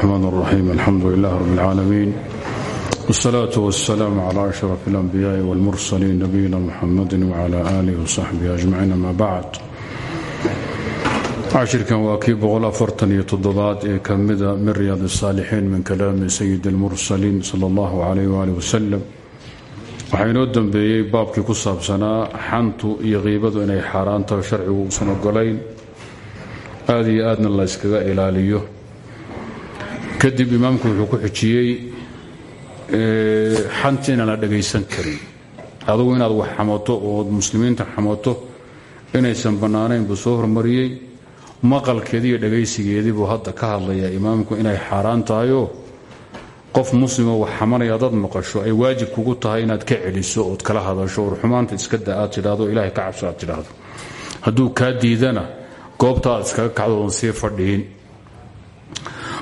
الرحمن الرحيم الحمد لله رب العالمين والصلاة والسلام على أشرف الأنبياء والمرسلين نبينا محمد وعلى آله وصحبه أجمعين ما بعد cashirkan waa kii boqolafartaniyo-toddobaad ee ka mida min riyaad الsaalixiin min kalaami sayid اlmursaliin sala اllahu calayh wali wasalam waxaa inoo dambeeyey baabkii ku saabsanaa xantu iyo qiibadu inay xaaraan tahay sharcigu uusan ogolayn aada iyo aadna la yskaga ilaaliyo kadib imaamku wuxuu ku xijiyey xanti inaan la dhagaysan karin. Adugu inaad wax xamato ood muslimiinta xamato inaysan bannaanayn buu soo hormariyey. Maqalkeedii iyo buu hadda ka hadlayaa imaamku inay xaaraan tahayoo qof muslimo wax xamanaya dad maqasho ay waajib kugu tahay inaad ka celiso ood kala hadasho or xumaanta iska da aad ilaahay ka cabso aad tidhaahdo. Hadduu kaa diidana goobta aad iskaga kacdo oon sii fadhiin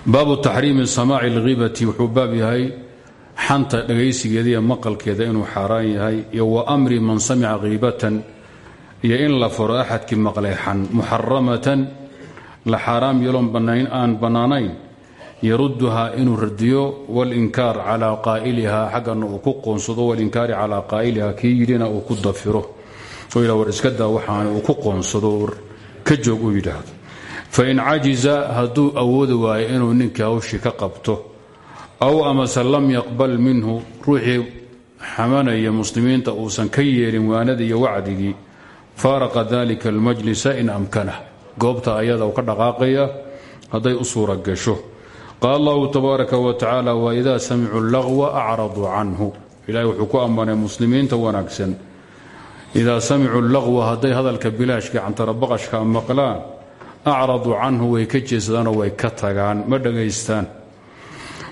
baabu taxriimi samaaci alghibati wuxuu baab yahay xanta dhagaysigeeda iyo maqalkeeda inuu xaaraan yahay iyo wa amri man samica khiibatan iyo in la faro axadkii maqlay xan muxaramatan la xaaraam yeeloon aan bannaanayn yaruduhaa inuu radiyo walinkaar calaa qaa'ilihaa xaggana uu ku qoonsado walinkaari calaa qaa'ilihaa kii yidhina uu ku dafiro. Oo yidha war iska joog uu yidhaahdo fain cajiza hadduu awoodi waayo inuu ninkii hawshii ka qabto aw amase lam yaqbal minhu ruuxii xamanaya muslimiinta uusan ka yeelin waanadii iyo wacdigii faaraqa dalika almajlisa in amkanah goobta ayada uu ka dhaqaaqaya hadday u suura gasho qaala allahu tabaaraka wa tacaala waidaa samicuu laqwa acraduu canhu ilahay wuxuu ku ammaanay muslimiinta wanaagsan idaa samicuu acraduu canhu way ka jeesadaanoo way ka tagaan ma dhagaystaan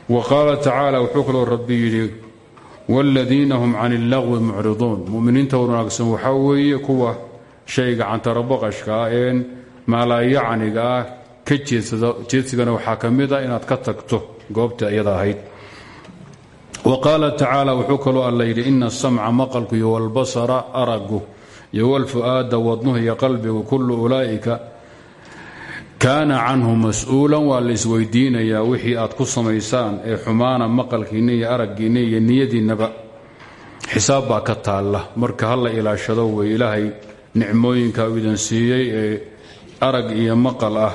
wa qaala tacaala wuxuu kaloo hum can اllaqwi mucriduun muminiinta wanaagsan waxaa weeye kuwa shayga cantarabaqashka ah een maalaayacniga ah ka jeedsigana waxaa ka inaad ka tagto goobta iyada ahayd wa qaala tacaala wuxuu kaloo alla yidhi ina asamca maqalku iyo walbasara aragu iyo walfu'aada wadnuhu iyo qalbigu kullu ulaa'ika kaana canhu mas'uulan waa la isweydiinayaa wixii aad ku samaysaan ee xumaana maqalkiinna iyo araggiinna iyo niyadiinnaba. Xisaab ka taalla. Marka ha la ilaashado wey ilaahay nicmooyinka uu idan siiyey ee arag iyo maqal ah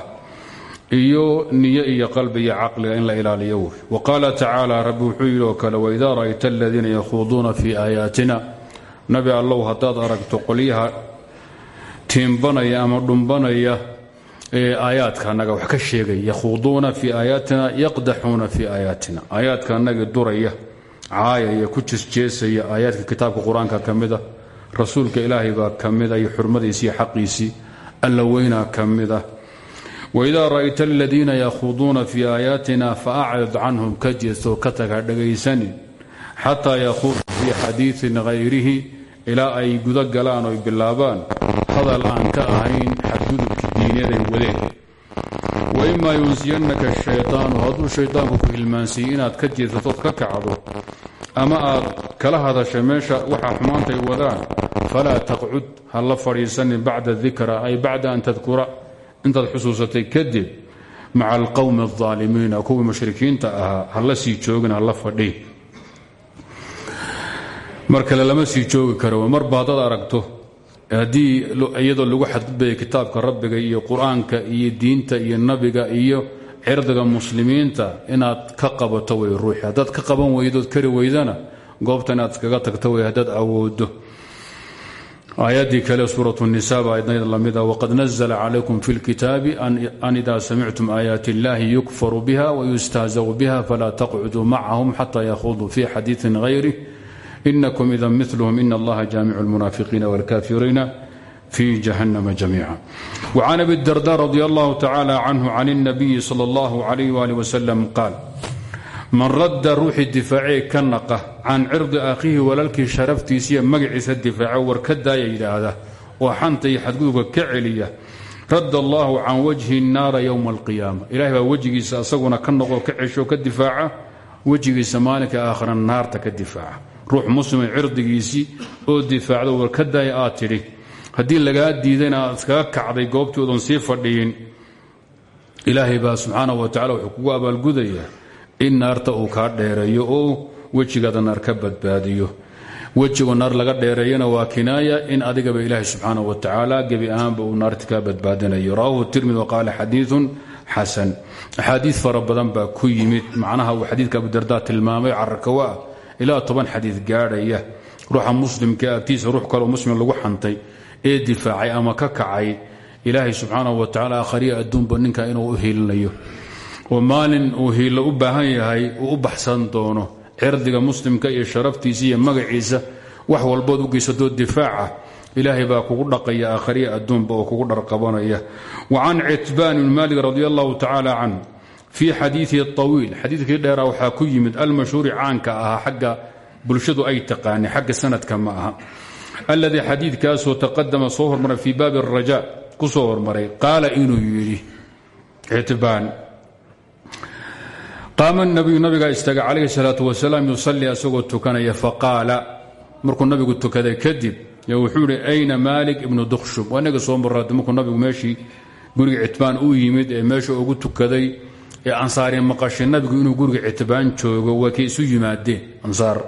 iyo niyo iyo qalbi iyo caqliga in la ilaaliyo wey wa qaala tacaala rabbi wuxuu yidhi oo kale waidaa ra'ayta aladiina yakhuuduuna fii aayaatina. Nabi allow haddaad aragto qolyaha tiimbanaya ama dhumbanaya aayaadka annaga wax ka sheegay yakhuuduuna fii aayaatina yaqdaxuuna fii aayaatina aayaadka annagii duraya caayaya ku jeesjeesaya aayaadka kitaabka qur'aanka ka mida rasuulka ilaahay baa ka mida iyo xurmadiisii xaqiisii alla weynaa ka mida waidaa ra'ayta aladiina yakhuuduuna fii aayaatina faacrid canhum ka jeestoo ka taga dhagaysanin xataa yakhuudu fii ay guda galaan oy hadal aan ka ahayn xadgudubkii diinyaday wadeen waimaa yunsiyannaka shaydaanu hadduu shaydaanku ku hilmaansiiye inaad ka jeesatood ka kacdo ama aad kala hadasha meesha waxaa xumaantay wadaan falaa taqcud ha la fadhiisanin bacda dikra ay bacda an tadkura intaad xusuusatay kadib maca alqowmi aldaalimiina kuwii mushrikiinta ahaa ha la sii joogin ha la fadhi. Mar kale lama sii joogi karo marba haddaad aragto haddii iyadoo lagu xadgudbaya kitaabka rabbiga iyo qur'aanka iyo diinta iyo nabiga iyo cirdiga muslimiinta inaad ka qabato way ruuxi. Haddaad ka qaban weydood kari weydana goobta inaad iskaga tagto way haddaad awoodo. Aayaddii kale suurat nisa baa lamida waqad nazla calaykum fi lkitaabi an ida samictum aayaati illahi yukfaru biha wayustahzagu biha falaa taqcuduu macahum xata yakhuduu fi xadiiin hayrih inakum ida milhm in allaha jaamicu lmunaafiqiina wاlkafiriina fi jahannama jamiica wcan abi darda radi allahu tacala canhu can اnabiyi sal اllahu alayh wali wasalam qaal man radda ruuxii difaacee ka naqa can cirdi akhiihi walaalkii sharaftiisiiyo magaciisa difaaco war ka daaya yidhaahda oo xanta iyo xadgudubka ka celiya radda allahu can wajhi naara yowma alqiyaama ilahay baa wejigiisa asaguna ka noqo ka cesho ka difaaca wejigiisa maalinka aakhira naarta ka difaaca ruux muslima cirdigiisii oo difaacdo war ka daaya aad tidhi. Haddii lagaa diidayna aad kacday goobtii odan sii fadhiyin ilaahay baa subxaanahu wa tacala wuxuu kugu abaalgudayaa in naarta uu kaa dheereeyo oo wejigaada naar ka badbaadiyo. Wejigo naar laga dheereeyana waa kinaaya in adigaba ilaahay subxaanahu wa tacaala gebi ahaanba uu naarta kaa badbaadinayo. Rawahu tirmid waqaala xadiiun xasan. Axaadii fara badan baa ku yimid. Macnaha uu xadiidka abudarda tilmaamay cararkawa ilaa toban xadiid gaadhaya. Ruuxa muslimka agtiisa ruux kaleo muslim lagu xantay ee difaacay ama ka kacay. Ilaahay subxaanahu wa tacala akhriya adduunba ninka inuu u hiilinayo. Oo maalin uu u baahan yahay u baxsan doono. Cirdiga muslimka iyo sharaftiisa iyo magaciisa wax walbood u geysatoo difaaca. Ilaahay baa kugu dhaqaya akhriya adduunba kugu dharqabanaya. Wa can citbaan bn malik radi allahu tacaala can fii xadiiihi awiil xadiidkii dheeraa waxaa ku yimid almashhuuri caanka ahaa xagga bulshadu ay taqaani xagga sanadka ma aha. Alladii xadiidkaasoo taqadama soo hormaray fii baabi araja ku soo hormaray qaala inuu yidhi citbaan qaama nabiyu nabigaa istaaga calayhi salaatu wasalaam yusalii asagoo tukanaya faqaala markuu nabigu tukaday kadib wuxuu yidhi ayna maalik ibnu dukshub waa inaga soo marra markuu nabigu meeshii guriga citbaan u yimid ee meesha ugu tukaday ee ansaari maqashay nabigu inuu guriga citbaan joogo waa kay isu yimaadeen ansaar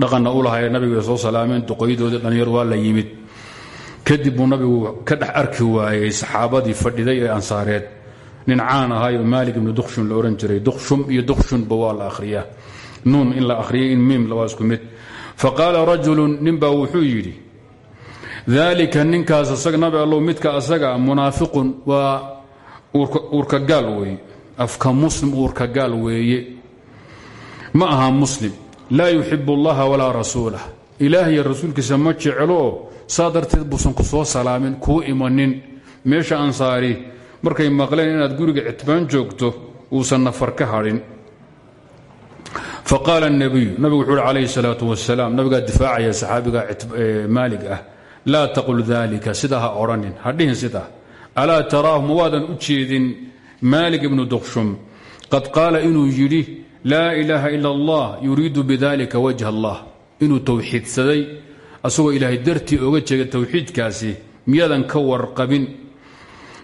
dhaqanna u lahaye nabiga soo salaameen duqoyadoodii dhallinyar waa la yimid. Kadib nabigu ka dhex arki waayey saxaabadii fadhiday ee ansaareed. Nin caan ahaayo maalik ibnu dukshun la jiray dukshum iyo dukshunba waa la ahriyaa nuun in in miim labaa isku mid. Faqaala rajulun wuxuu yidhi dalika ninkaas nabi allow midka asaga munaafiqun waa uurka gaal weeye afka muslim uurka gaal weeye. Ma aha muslim. Laa yuxib allaha walaa rasuulah ilaah iyo rasuulkiisa ma jecloo saa darteed buusan ku soo salaamin kuu imanin. Meesha ansaari markay maqleen inaad guriga citbaan joogto uusan nafar ka hadhin. Faqaala اnabiyu nabigu wuxuu uhi calayhi salaatu wasalaam nabigaa difaacaya saxaabiga maalig ah laa taqul dalika sidaa ha odhanin ha dhihin sidaa. Alaa taraahu ma waadan u jeedin maalik ibnu dukshum qad qaala inuu yidhi laa ilaaha ila allah yuriidu bidalika wajha allah inuu towxiidsaday asagoo ilaahay dartii oga jeega towxiidkaasi miyaadan ka warqabin.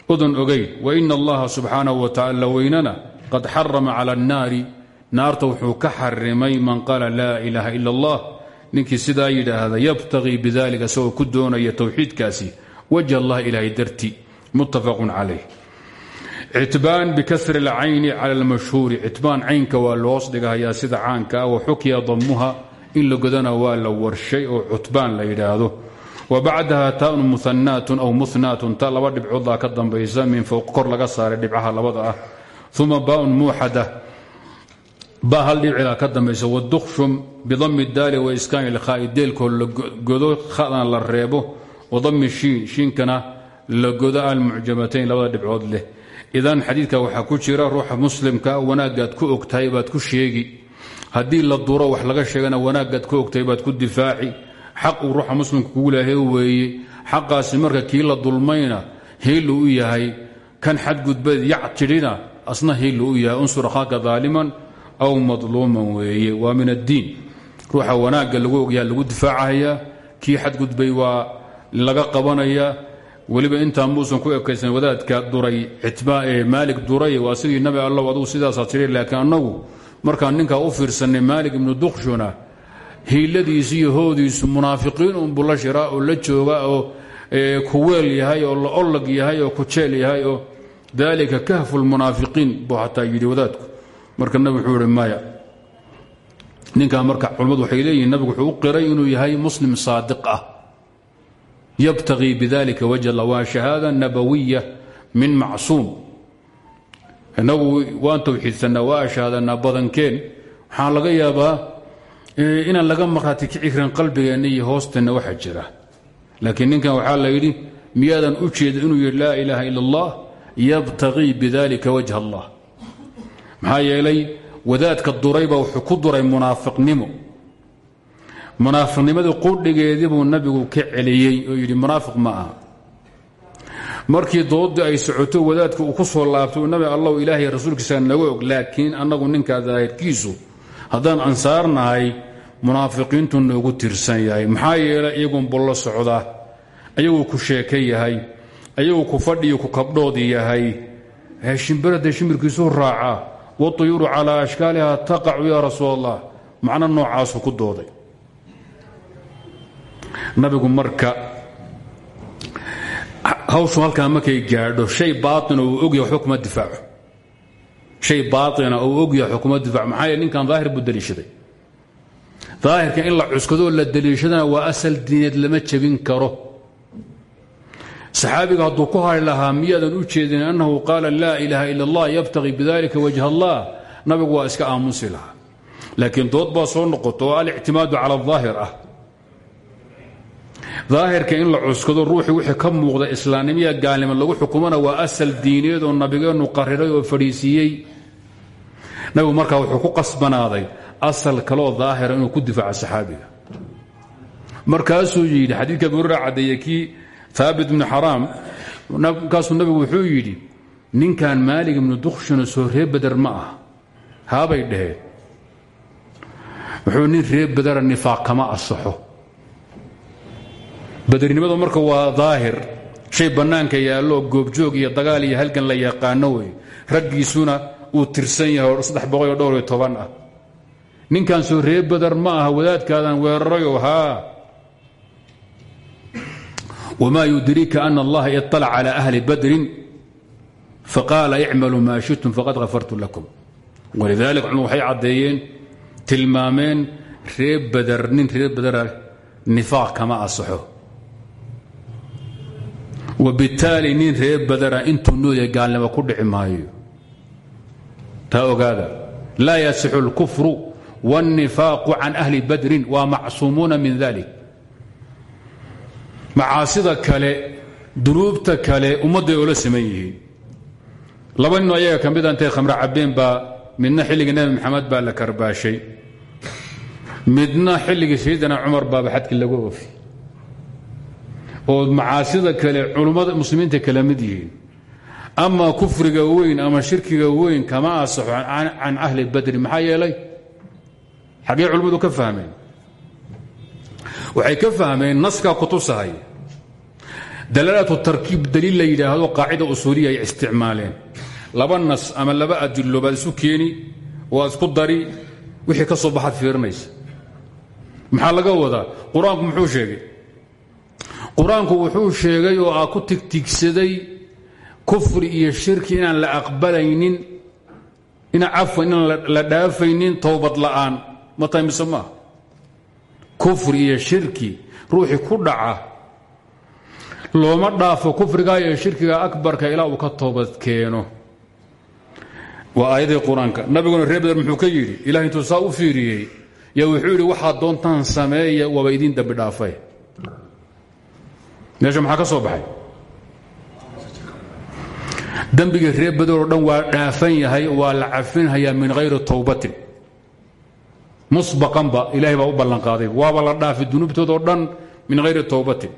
Udan ogayn waina allaha subxaanahu wa tacala weynana qad xarama cala annaari. Naarta wuxuu ka xarimay man qaala laa ilaaha ila allah ninkii sidaa yidhaahda yabtagii bidalika isagoo ku doonaya towxiidkaasi wajh allah ilaahay dartii. Muttafaqun calayh citbaan bikasri اlcayni cala اlmashhuuri citbaan caynka waa loos dhigahayaa sida caanka ah. Waxukya damuha in la godana waa la warshay oo cutbaan la yidhaahdo. Wa bacdaha taun muhanaatun aw muhnaatun ta laba dhibcood ka dambaysa. Min fowq kor laga saaray dhibcaha labada ah. Uma baun muuxada. Ba hal dhibcigaa ka dambaysa. Wadukshum bidami daali wa iskaani lkhaa'i. Deelkoo la godo khadana la reebo. Wadami shiin. Shiinkana la godo almucjamatayn labada dhibcood leh idan xadiidka waxaa ku jira ruuxa muslimka wanaagaad ku ogtahay baad ku sheegi. Haddii la duro wax laga sheegana wanaagaad ku ogtahay baad ku difaaci. Xaq uu ruuxa muslimka kugu lahay weeye xaqaasi marka kii la dulmayna hiilu u yahay. Kan xadgudbeed yac tidhina asna hiilu u yahay. Unsur akhaaka daaliman aw madluuman weeye waa min addiin. Ruuxa wanaagga lagu ogyaha lagu difaacahayaa kii xadgudbay waa laga qabanaya weliba intaa muusan ku ekaysan wadaadka duray maalik duray waa sidii nabi allow adugu sidaasaa tiri laakiin annagu markaan ninkaa u fiirsanay maalik ibnu dukshuna hiiladiisu iyo munaafiqiin unbu la oo la jooga oo kuweel yahay oo la ollag yahay oo kujeel yahay oo dalika kahfu lmunaafiqiin buu xataa yidhi wadaadku. Marka nabi wuxuu ihi maya marka culimmadu waxay leeyihiin nabigu wuxuu u qiray inuu yahay muslim saadiq ah yabtagii bidalika wajh allah waa shahaada nabawiya min macsuum inagu waan towxiidsanaa waa ashaadanaa badankeen. Waxaa laga yaabaa inaan laga markhaati kici karin iyo hoosteenna waxa jira. Laakiin ninkan waxaa la yidhi miyaadan u jeeda inuu yidhi laa ilaaha ila allah yabtagii bidalika wajh allah maxaa yeelay wadaadka durayba wuxuu ku duray munaafiqnimo munaafiqnimadii qudhigeedii buu nabigu ka celiyey oo yidhi munaafiq ma aha. Markii doodii ay socoto wadaadka uu ku soo laabtay nabi allahu ilaahay rasuulkiisa naga og laakiin annagu ninkaa daahirkiisu haddaan ansaarnahay munaafiqiintu noogu tirsan yahay. Maxaa yeelay iyagun bollo socda ayaguu ku sheeke yahay ayaguu ku fadhiyo ku kabdhood yahay. Shimbira dee shimbirkiisuu raacaa waطuyuuru calaa ashkaaliha taqacu yaa rasuul allah macno noocaasuu ku dooday nabigu marka hawshu halkaa markay gaadho shay baaina uu ogya waxba kuma difaaco shay baaina uu ogya waxba kuma difaaco maxaa ninkan daahir buu daliishaday. Daahirka in la cuskadoo la daliishadana waa asal diineed lama jebin karo. Saxaabiga hadduu ku hari lahaa miyaadan u jeedin annahu qaala laa ilaaha ila allah yabtaqi bidalika wajh allah. Nabigu waa iska aamusi lahaa. Laakiin dood baa soo noqoto oo alictimaadu cala aahir ah daahirka in la cuskado ruuxii wixii ka muuqda islaamnimiya gaalnimo lagu xukumana waa asal diineed oo nabigeennu qariray oo fadhiisiiyey nabigu markaa wuxuu ku qasbanaaday asal kaleoo daahira inuu ku difaaco saxaabiga. Markaasuu yidhi xadiidka abuurera caddeeye kii haabit bnu xaraam nabigu wuxuu yidhi ninkan maalig ibnu dukshino soo ree beder ma ah haabay dhaheen. Wuxuu nin ree bedera nifaaq kama asaxo badernimadu marka waa daahir shay bannaanka yaallo goobjoog iyo dagaal iyo halgan la yaqaano wey. Raggiisuna uu tirsan yahay oo dhowr iyo toban ah. Ninkan soo ree beder ma aha wadaadkaadan weerarayoo haa. Wma yudriika ana allaha iطalac calى ahli badrin? Faqaala icmaluu maa shitum faqad hafartu lakum. Walidalik culmadu waxay caddeeyeen tilmaameen ree beder nin ree bedera nifaaq kama asaxo wabitaali nin ree bedera intuu nooya gaalnimo ku dhici maayo. Taa ogaada laa yasixu اlkufru wاlnifaaqu ahli badrin waa macsuumuuna min dalik macaasida kale dunuubta kale ummadday oola yihiin. Laba ayaga ka mida intay khamre cabbeen baa midna xilligii nebi la karbaashay. Midna xilligii sayidina cumar baaba xadkii lagu ofi oo macaasida kale culummada muslimiinta kala mid yihiin. Ama kufriga weyn ama shirkiga weyn kama asaxo can ahli badri maxaa yeelay? Xaggee culimmadu ka fahmeen. Waxay ka fahmeen naskaa kutusahay dalaalatu tarkiib daliil la yidhaahdo qaacida usuuliya ay isticmaaleen. Laba nas ama laba adilo baad isu keeni waad isku dari wixii ka soo baxaad fiirinaysa maxaa laga wadaa? Qur'aanku muxuu sheegay qur'aanku wuxuu sheegay oo aa ku tigtigsaday kufri iyo shirki inaan la aqbalaynin ina cafwan inaan la dhaafaynin towbad la'aan. Ma tahay mise maaha iyo shirki ruuxii ku dhaca looma dhaafo kufrigaa iyo shirkiga akbarka ilaa uu ka toobad keeno. Waa aayadii qur'aanka. Nabiguna reer beder muxuu ka yidhi ilahay intuu saa u fiiriyey yaa wuxuu yidhi waxaad doontaan sameeya waaba idiin dambi dhaafay meesha maxaa ka soo baxay? Dembiga reer beder oo dhan waa dhaafan yahay waa la cafinhayaa min hayri towbatin musbaqanba ilahay baa u ballanqaaday. Waaba la dhaafay dunuubtoodao dhan min hayri towbatin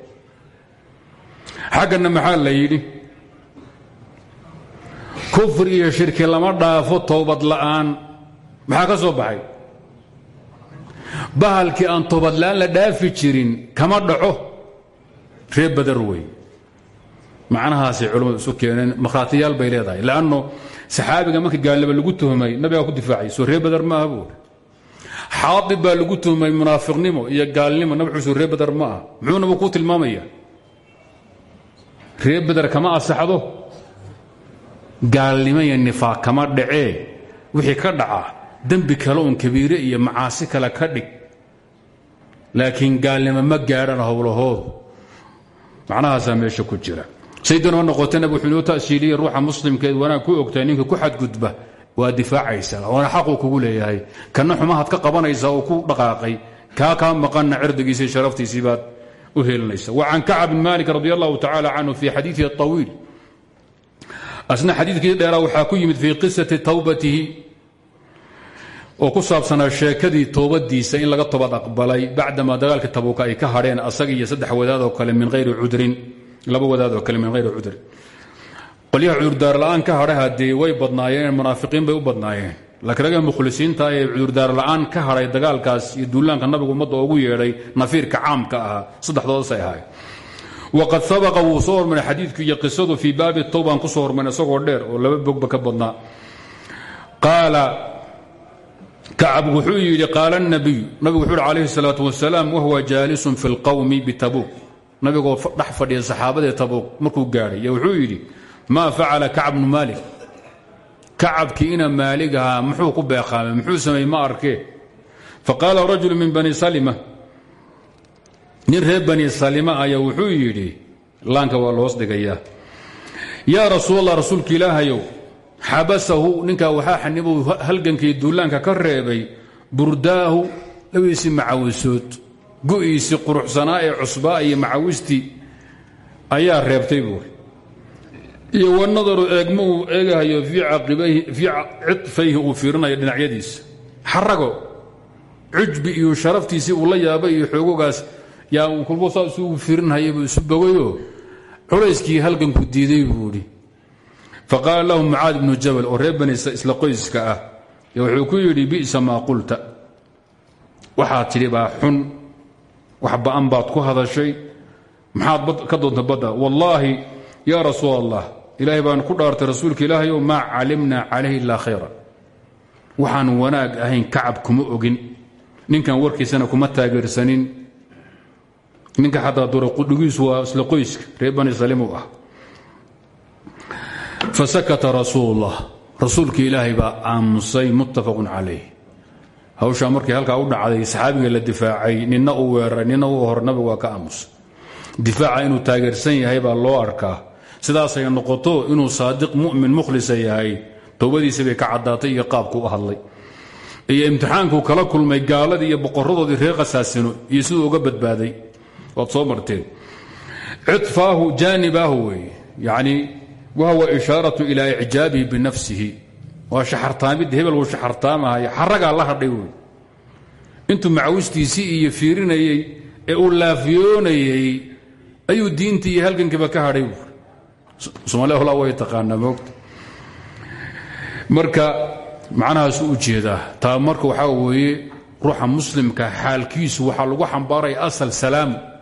xaggana maxaa la yidhi? Kufri iyo shirki lama dhaafo towbad la'aan. Maxaa ka soo baxay? Bahalkii aan toobad la'aan la dhaafi jirin kama dhaco ree badar wey. Macnahaasay culimmadu isu keeneen markhaatiyaal bay leedahay. Leanno saxaabiga marka gaalnimo lagu tuhmay nabigaa ku difaacay soo ree badar maaha buuri xaadib baa lagu tuhmay munaafiqnimo iyo gaalnimo nab xusuu ree badar ma aha. Muxuu tilmaamaya? Ree beder kama asaxdo gaalnimo iyo nifaaq kama dhacee? Wixii ka dhaca dembi kale uun kabiire iyo macaasi kale ka dhig. Laakiin gaalnimo ma gaadhan howlahoodu macnahaasaa meesha ku jira. Saydinoo noqotay nabig wuxuu inoo ruuxa muslimkeed wanaag ku ogtahay ninka ku xadgudba waa difaacaysa. Waana xaquu kugu leeyahay. Kana xumahaad ka qabanaysa oo ku dhaqaaqay. Kaa kaa maqanna cirdigiisii sharaftiisii baad u helinaysa wa can kacab bin malik radi allahu tacaala canhu fii xadiidihi awiil asna xadiidkii dheeraa waxaa ku yimid fii qisati towbatihi oo ku saabsanaa sheekadii toobadiisa in laga tobad aqbalay bacdamaa dagaalkii tabuuka ay ka hadheen asaga iyo saddex wadaadoo kale min hayri cudrin laba wadaadoo kale min hayri cudrin. Qolyaha cudurdaar la'aan ka hadhay haddee way badnaayeen munaafiqiin bay u badnaayeen. Laakiin ragga mukhlisiinta ee cudurdaar la'aan ka hadhay dagaalkaas iyo duulaanka nabigu ummadda ugu yeedhay nafiirka caamka ahaa saddexdoodas ay ahaay waqad sabaqa wuu soo hormaray iyo qisadu fii baabi towbaan ku soo hormaray isagoo dheer oo laba bogba ka badnaa. Qaala kacab wuxuu yidhi qaala nabiyu nabigu wuxuu yidhi calayhi salaatu wasalaam wahuwa jaalisun fi lqowmi bitabuuq nabigoo dhex fadhiya saxaabadee tabuuq markuu gaadhay wuxuu yidhi maa facala kacab bnu maalik. Kacabkii ina maalig ahaa muxuu ku beeqaamay muxuu sameeyey ma arkee faqaala rajulu min bani salima. Nin reer bani salima ayaa wuxuu yidhi laanka waa loos dhigayaa. Yaa rasuul xabasahu ninkaa waxaa xanibuu halgankii duulaanka ka reebay burdaahu labiisii macawisood. Gu'iisii quruxsanaa ee cusbaa iyo macawistii ayaa reebtay buuri iyo wanadaru eegmo uu eegahayo fii cidfayhi uu fiirinayo dhinacyadiisa. Xarago cujbi iyo sharaftiisii uu la yaabay iyo xoogogaas yaa kulbo saa isu fiirinhaya buu isu bogayoo culayskii halganku diiday buu idhi faqaala lahu mucaad ibnu jabal oo reer bani isla qoyska ah. Wuxuu ku yidhi bi'sa maa qulta. Waxaad tidhi baa xun wax ba'an baad ku hadashay. Maxaad ka doonta badda. Wallaahi yaa rasuul allah ilaahay baan ku dhaartay rasuulka ilaahayow maa calimna calayhi ilaa khayra. Waxaan wanaag ahayn kacab kuma ogin. Ninkan warkiisana kuma taageersanin. Ninka xataa fasakata rasuulullah rasuulka ilaahay baa aamusay muttafaqun calayh hawshaa markii halkaa u dhacday saxaabiga la difaacay nina u weeraray nina u hor nabigu waa ka aamusay difaaca inuu taageersan yahay baa loo arkaa sidaasay noqoto inuu saadiq mu'min mukhlisa yahay towbadiisa bay ka caddaatay iyo qaabku u hadlay kala kulmay gaaladii iyo boqoradoodii reer khasaasino iyo uga badbaaday waad soo marteen cidfaahu jaanibaahu weeye wahuwa ishaaratu ilaa icjaabihi binafsihi waa shaxartaamid hebel wuu shaxartaamahaya xaragaa la hadhay wey intuu macawistiisii iyo fiirinayey ee uu laafiyoonayey ayuu diintii iyo halgankiiba ka hadhay buuri somaaliya holaa way taqaanaa moogta marka macnahaas u jeedaa taa marka waxaa weeye ruuxa muslimka xaalkiisu waxaa lagu xambaaraya asal salaamu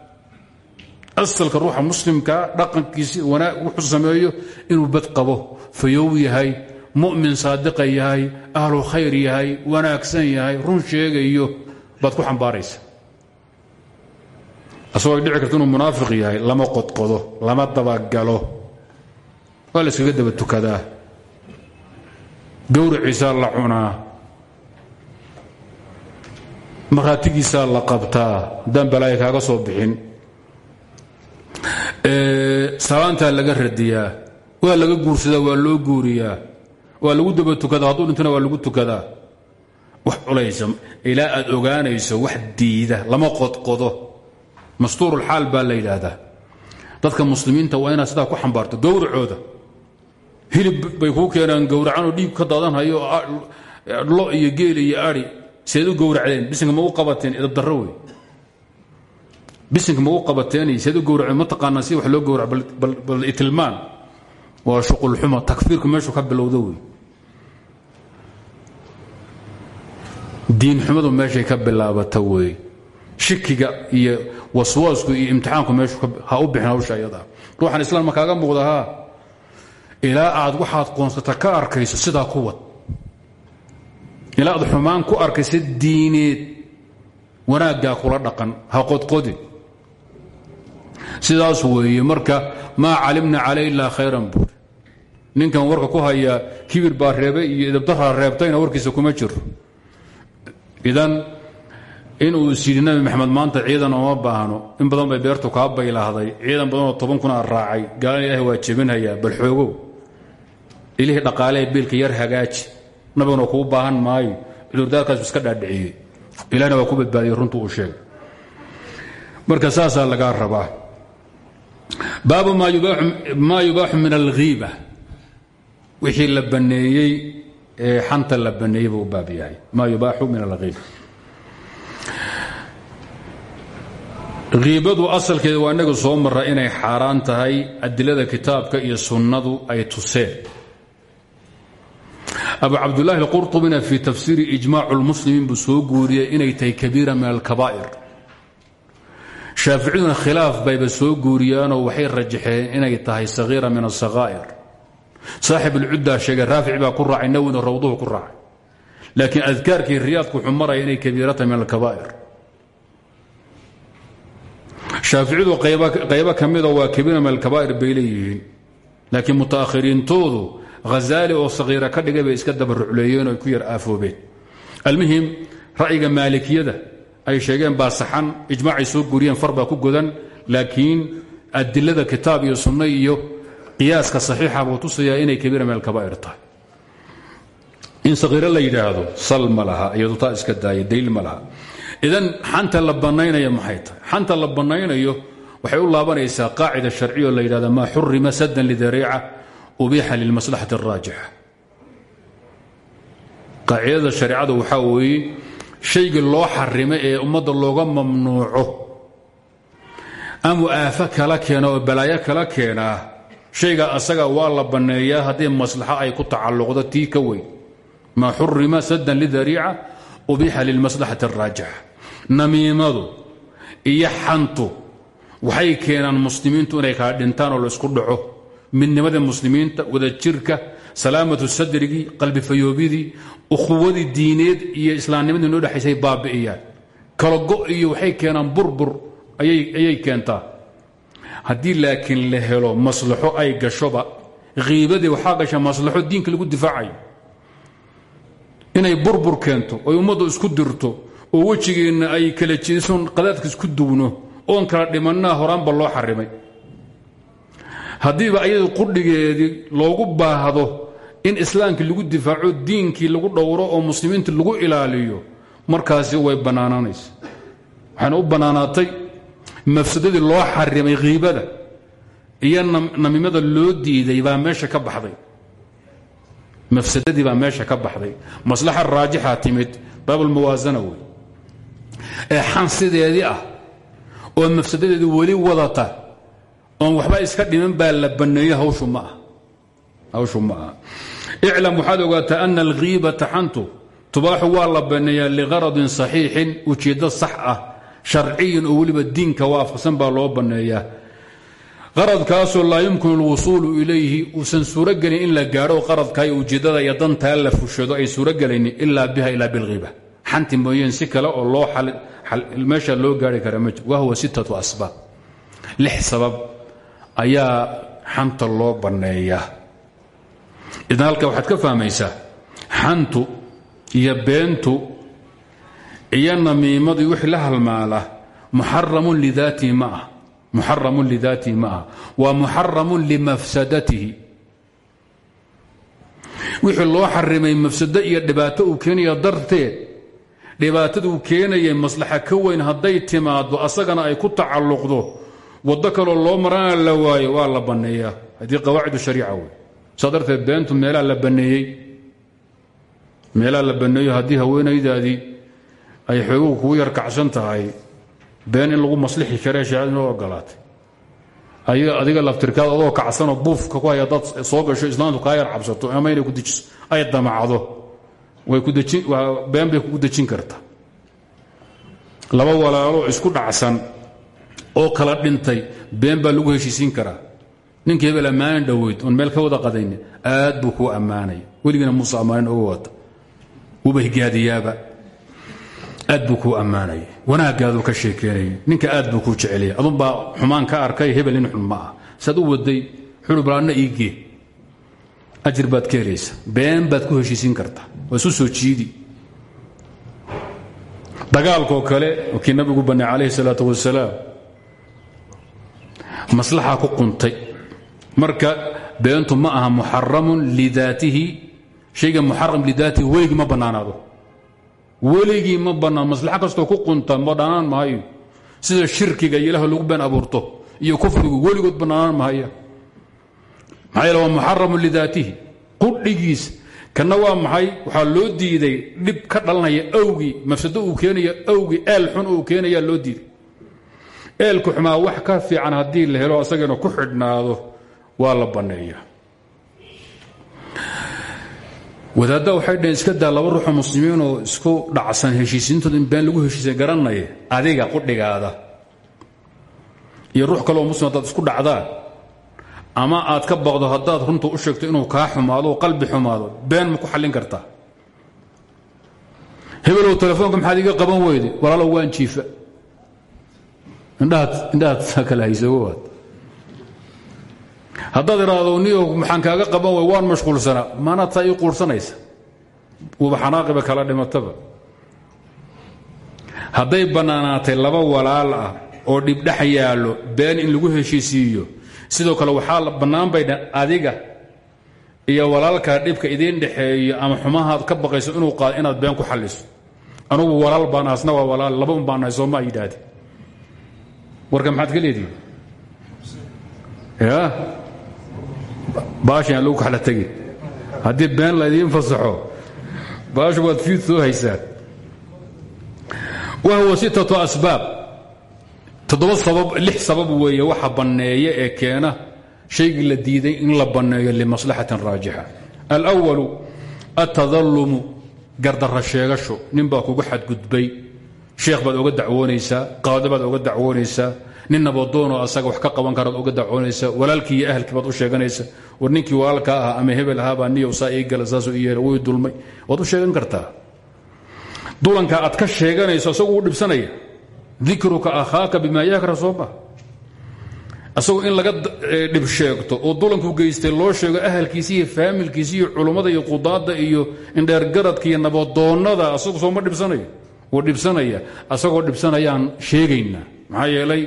asalka ruuxa muslimka dhaqankiisi wuxuu sameeyo inuu bad qabo fayow yahay mu'min saadiqa yahay ahlu khayr yahay wanaagsan yahay run sheegayo baad ku xambaaraysa. Asagoo dhici karto inuu munaafiq yahay lama qodqodo lama dabagalo waa la iskaga daba tukadaa. Gowraciisaa la cunaa. Marhaatigiisaa la qabtaa. Haddaan balaaya kaaga soo bixin salaantaa laga radiyaa waa laga guursadaa waa loo guuriyaa waa lagu daba tukadaa hadduu dhintona waa lagu tukadaa. Wax culaysa ilaa aad ogaanayso wax diida lama qodqodo. Mastuurulxaal baa la yidhaahdaa. Dadka muslimiinta waa inaad sidaa ku xambaarto gowracooda. Hilib bay kuu keenaan gowracanoo dhiig ka daadanhayo lo iyo geel iyo ari seed u gowracdeen bisinka ma u qabateen idabdarro wey bisinka ma u qabateen? Seed u ma taqaanaa si wax loo gowrac bal itilmaan. Waa shuqulxuma takfiirku meeshu ka bilowdo wey. Diinxumadu meeshay ka bilaabata wey. Shikiga iyo waswaasku iyo imtixaanku meeshu ha u bixin hawsha ruuxan islaam ma kaaga muuqda haa aad waxaad qoonsata ka arkayso sidaa ku wad. Aad xumaan ku arkaysa diineed wanaaggaa kula dhaqan ha qodqodin sidaas weeye. Marka maa calimna calay ilaa khayran buuri ninkan warka ku haya kibir baa reebay iyo idabdaraa reebtayna warkiisa kuma jiro. Idan inuu is yidhi maxamed maanta ciidan ooma baahno. In badan bay beertu kaa baylaahday ciidan badanoo toban kuna raacay. Gaalana ilahay waa bal xoogow. Ilihii dhaqaalehe biilka yar hagaaji. Nabiguna kuu baahan maayo. Cudurdaarkaas iska dhaadhiciyey ilahna ku badbaadiyey runtu uu sheegay. Marka saasaa lagaa rabaa baabu maa yubaaxu min alghiiba. Wixii la banneeyey ee xanta la banneeyey buu baab yahay. Maa yubaaxu min alghiiba hiibadu asalkeeda waa inaga soo mara inay xaaraan tahay adilada kitaabka iyo sunnadu ay tuseen. Abu cabdulaahi alqurطubina fii tafsiiri ijmaac اlmuslimiin buu soo guuriyey inay tahay kabiira min alkabaa'ir shaaficiyaduna khilaaf bayba soo guuriyaanoo waxay rajaxeen inay tahay sagiira min asakaa'ir saaxib ulcuddaa sheegay raafici baa ku raacay nawina rawduhu ku raacay. Laakiin adkaarkii riyaadku wuxuu maraya inay kabiirata min alkabaa'ir. Shaaficiyadu qaybo ka mida waa kabiira min alkabaa'ir bay leeyihiin. Laakiin mutaakhiriintoodu hazaali oo sagiira ka dhigay bay iska dabarucleeyeen oo ku yar aafoobeen. Almuhim ra'yiga maalikiyada ay sheegeen baa saxan ijmaacay soo guriyeen far baa ku godan. Laakiin adilada kitaab iyo sunno iyo qiyaaska saxiixa buu tusayaa inay kabiira min alkabaa'ir tahay. In sagiiro la yidhaahdo sal ma laha iyadu taa iska daaya daliil ma laha. Idan xanta la bannaynayo maxay tahay? Xanta la bannaynayo waxay u laabanaysaa qaacida sharciya oo la yidhahda maa xurima sadan lidariica ubiixa lilmaslaxati araajixa qaacidada shareecada waxaa weeye shaygii loo xarimo ee ummadda looga mamnuuco. Amuu aafo kala keena oo balaayo kala keenaa shayga asaga waa la banneeyaa haddii maslaxo ay ku tacalluqdo tii ka weyn. Maa xurima sadan lidariica ubiixa lilmaslaxati araajixa namiimadu iyo xantu waxay keenaan muslimiintu inay kala dhintaan oo la isku dhaco. Midnimada muslimiinta wadajirka salaamatu sadrigii qalbifayoobidii ukhuwadii diineed iyo islaamnimadii noo dhexaysay baabi'iyaan kalago iyo waxay keenaan burbur ayay keentaa. Haddii laakiin la helo maslaxo ay gashoba kiibadii waxaa gasha maslaxo diinka lagu difaacayo inay burbur keento oy ummaddu isku dirto oo wejigeenna ay kala jeeson qadaadka isku duwno oon kala dhimannaa horaanba loo xarimay. Haddiiba ayadu qudhigeedii loogu baahdo in islaamkii lagu difaaco diinkii lagu dhowro oo muslimiinta lagu ilaaliyo markaasi way bannaanaanaysa waxayna u bannaanaatay mafsadadii loo xarimay khiibada iyo namimada loo diiday baa meesha ka baxday. Mafsadadii baa meesha ka baxday. Maslaxa raajixa timid baabulmuwaasana wey ee xan sideedii ah oo mafsadadeedu weli wadata oon waxba iska dhiman baa la banneeyo hawshu ma ah hawshu ma aha iclam waxaad ogaataa ana alghiibata xantu tubaaxu waa la banneeyaa liqaradin saxiixin ujeeddo sax ah sharciyin oo weliba diinka waafaqsan baa loo banneeyaa qaradkaasoo laa yumkinu alwusuulu ilayhi uusan suurogelin in la gaadho qaradkaa iyo ujeeddada iyo dantaa la fushado ay suurogelaynin ilaa biha ilaa bilghiiba xanti mooyeen si kale oo loo meesha loo gaari kara ma jir wahuwa sittatu asbaab xanta loo banneeyaa idan halka waxaad ka fahmaysaa xantu iyo beentu iyo namiimadii wixii la halmaala muxaramun lidaatihi ma ah. Muxaramun lidaatihi ma ah. Waa muxaramun limafsadatihi. Wixii loo xarimay mafsado iyo dhibaato uu keenaya darteed dhibaataduu keenayay maslaxa ka weyn hadday timaado asagana ay ku tacalluqdo waddo kaloo loo marana la waayo waa la banneeyaa. Haddii qawaacidu shariica wey saa darteed beentu meelaa la banneeyey meelaa la banneeyo haddii haweenaydaadii ay xooguhu kugu yar kacsan tahay been in lagu maslixi karee shareecadu inoo ogolaatay. Adiga laftirkaad adoo kacsanoo buufka ku haya dad soo gasho islaamtu kaa yar cabsato ama inay ku dejiso ay damacdo. Been bay kugu dejin karta. Laba walaaloo isku dhacsan oo kala dhintay been baa lagu heshiisiin karaa ninkii hebel ammaanan dhoweyd oon meel ka wada qadaynin aad buu kuu ammaanaya weligana muuse ammaanin oga wata. Wuba higaadiyaaba aad buu kuu ammaanaya wanaagaaduu ka sheekeynaya ninka aad buu kuu jecelaya adunbaa xumaan ka arkay hebel nin xun ah saad waday xulublaanna iigee ajir baad ka helaysa. Been baad ku heshiisiin kartaa waa isu soo jiidi. Dagaalkoo kale kii nabigu bannay calayhi salaatu wasalaam maslaxa ku quntay marka beentu ma aha muxaramun lidaatihi shayga muxaram lidaatihi weligii ma bannaanaado weligii ma bannaan maslaxo kastoo ku qunta ma dhannaan maayo sida shirkiga iyo lagu been abuurto iyo kufrigu weligood bannaanaan mahaya maxaa yeele waa muxaramun lidaatihi. Qudhigiisa kanna waa maxay? Waxaa loo diiday dhib ka dhalanaya awgii mafsado uu keenaya awgii eel xun uu keenaya loo diiday. Eelku xumaa wax ka fiican haddii la helo asagana ku xidhnaado waa la banneeya wadaadda waxay dhaheen iska daa laba ruuxoo muslimiinoo isku dhacsan heshiisiintooda in been lagu heshiisay garanaya adiga qudhigaada. Iyo ruux kaleoo muslim haddaad isku dhacdaan ama aad ka baqdo haddaad runta u sheegto inuu kaa xumaado oo qalbi xumaado been ma ku xallin kartaa hebelow telefoonka maxaad iga qaban weyde walaalow waan jiifa. Indhahaad kale haysagowaad haddaad idhaahdo niyo maxaan kaaga qaban way waan mashquulsanaa maanaad saa ii quursanaysa. Uba xanaaqiba kala dhimataba. Hadday bannaanaatay laba walaal ah oo dhibdhex yaallo been in lagu heshiisiiyo sidoo kale waxaa bannaan bay dhaheen adiga iyo walaalkaa dhibka idiin dhexeeyo ama xumahaad ka baqayso inaad been ku xalliso. Anugu walaal baan asna waa walaal. Laba un baanahay sooma yidhaahde warka maxaad ka leedihi baashan lagu kala tegi haddii been laydiin fasaxo baashu waad fiid soo haysaan wahuwa sittatu asbaab. Toddoba sabab lix sabab weeye waxa banneeya ee keena shaygii la diiday in la banneeyo limaslaxatin raajixa. Alwalu altadalumu gardarra sheegasho nin baa kugu xadgudbay. Sheekh baad oga dacwoonaysaa qaadi baad oga nin nabadoonoo asaga wax ka qaban karaad oga dacwoonaysaa walaalkii iyo ahalkii baad u sheeganaysa. War ninkii walaalkaa ahaa ama hebel ahaabaa niyow saa ii gala saasuu wuu dulmay. Waad u sheegan kartaa. Dulanka aad ka sheeganayso isagu u dhibsanaya. Dikruka akhaaka bimaa yaakra soo in laga dhib sheegto oo dulanku geystay loo sheego ahalkiisi iyo faamilkiisi iyo culummada iyo qudaadda iyo indheergaradka iyo nabadoonnada asagu sooma dhibsanayo. Wuu dhibsanaya. Asagoo dhibsanayaan sheegaynaa maxaa yeelay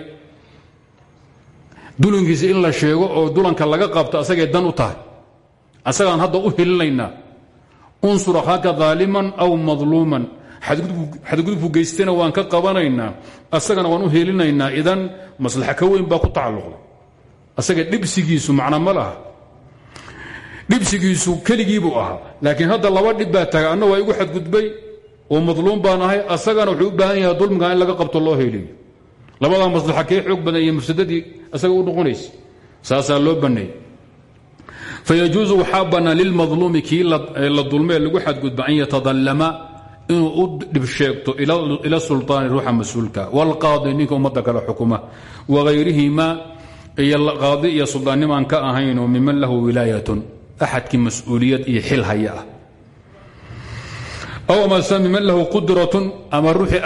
dulankiisa in la sheego oo dulanka laga qabto asagay dan u tahay. Asagaan hadda u helinaynaa unsur akhaaka daaliman aw madluuman. Xadgudubku geystana waan ka qabanaynaa. Asagana waan u helinaynaa. Idan maslaxa ka weyn baa ku tacalluqda. Asaga dhibsigiisu macna ma laha. Dhibsigiisu keligiibuu ahaa. Laakiin hadda laba dhib baa taga. Anna waa igu oo madluum baan asagana wuxuu baahan yahay dulmiga in laga qabto loo heliyo labadaa maslaxa kee xoog badan iyo mufsadadii asaga u noqonaysa. Saasaa loo banneeyey fayajuusu waxaa bannaan lilmadluumi kii la dulmee lagu xadgudba an yatadallama inuu u dhib sheegto ila sulطaani ruuxa mas'uulka. Wاlqaadi ninka ummadda kale xukuma. Wagayrihima iyo qaadi iyo suldaannimaan ka ahaynoo miman lahu wilaayatun. Axadkii mas'uuliyad iyo xil haya ah. Aw amase miman lahu qudratun ama ruuxi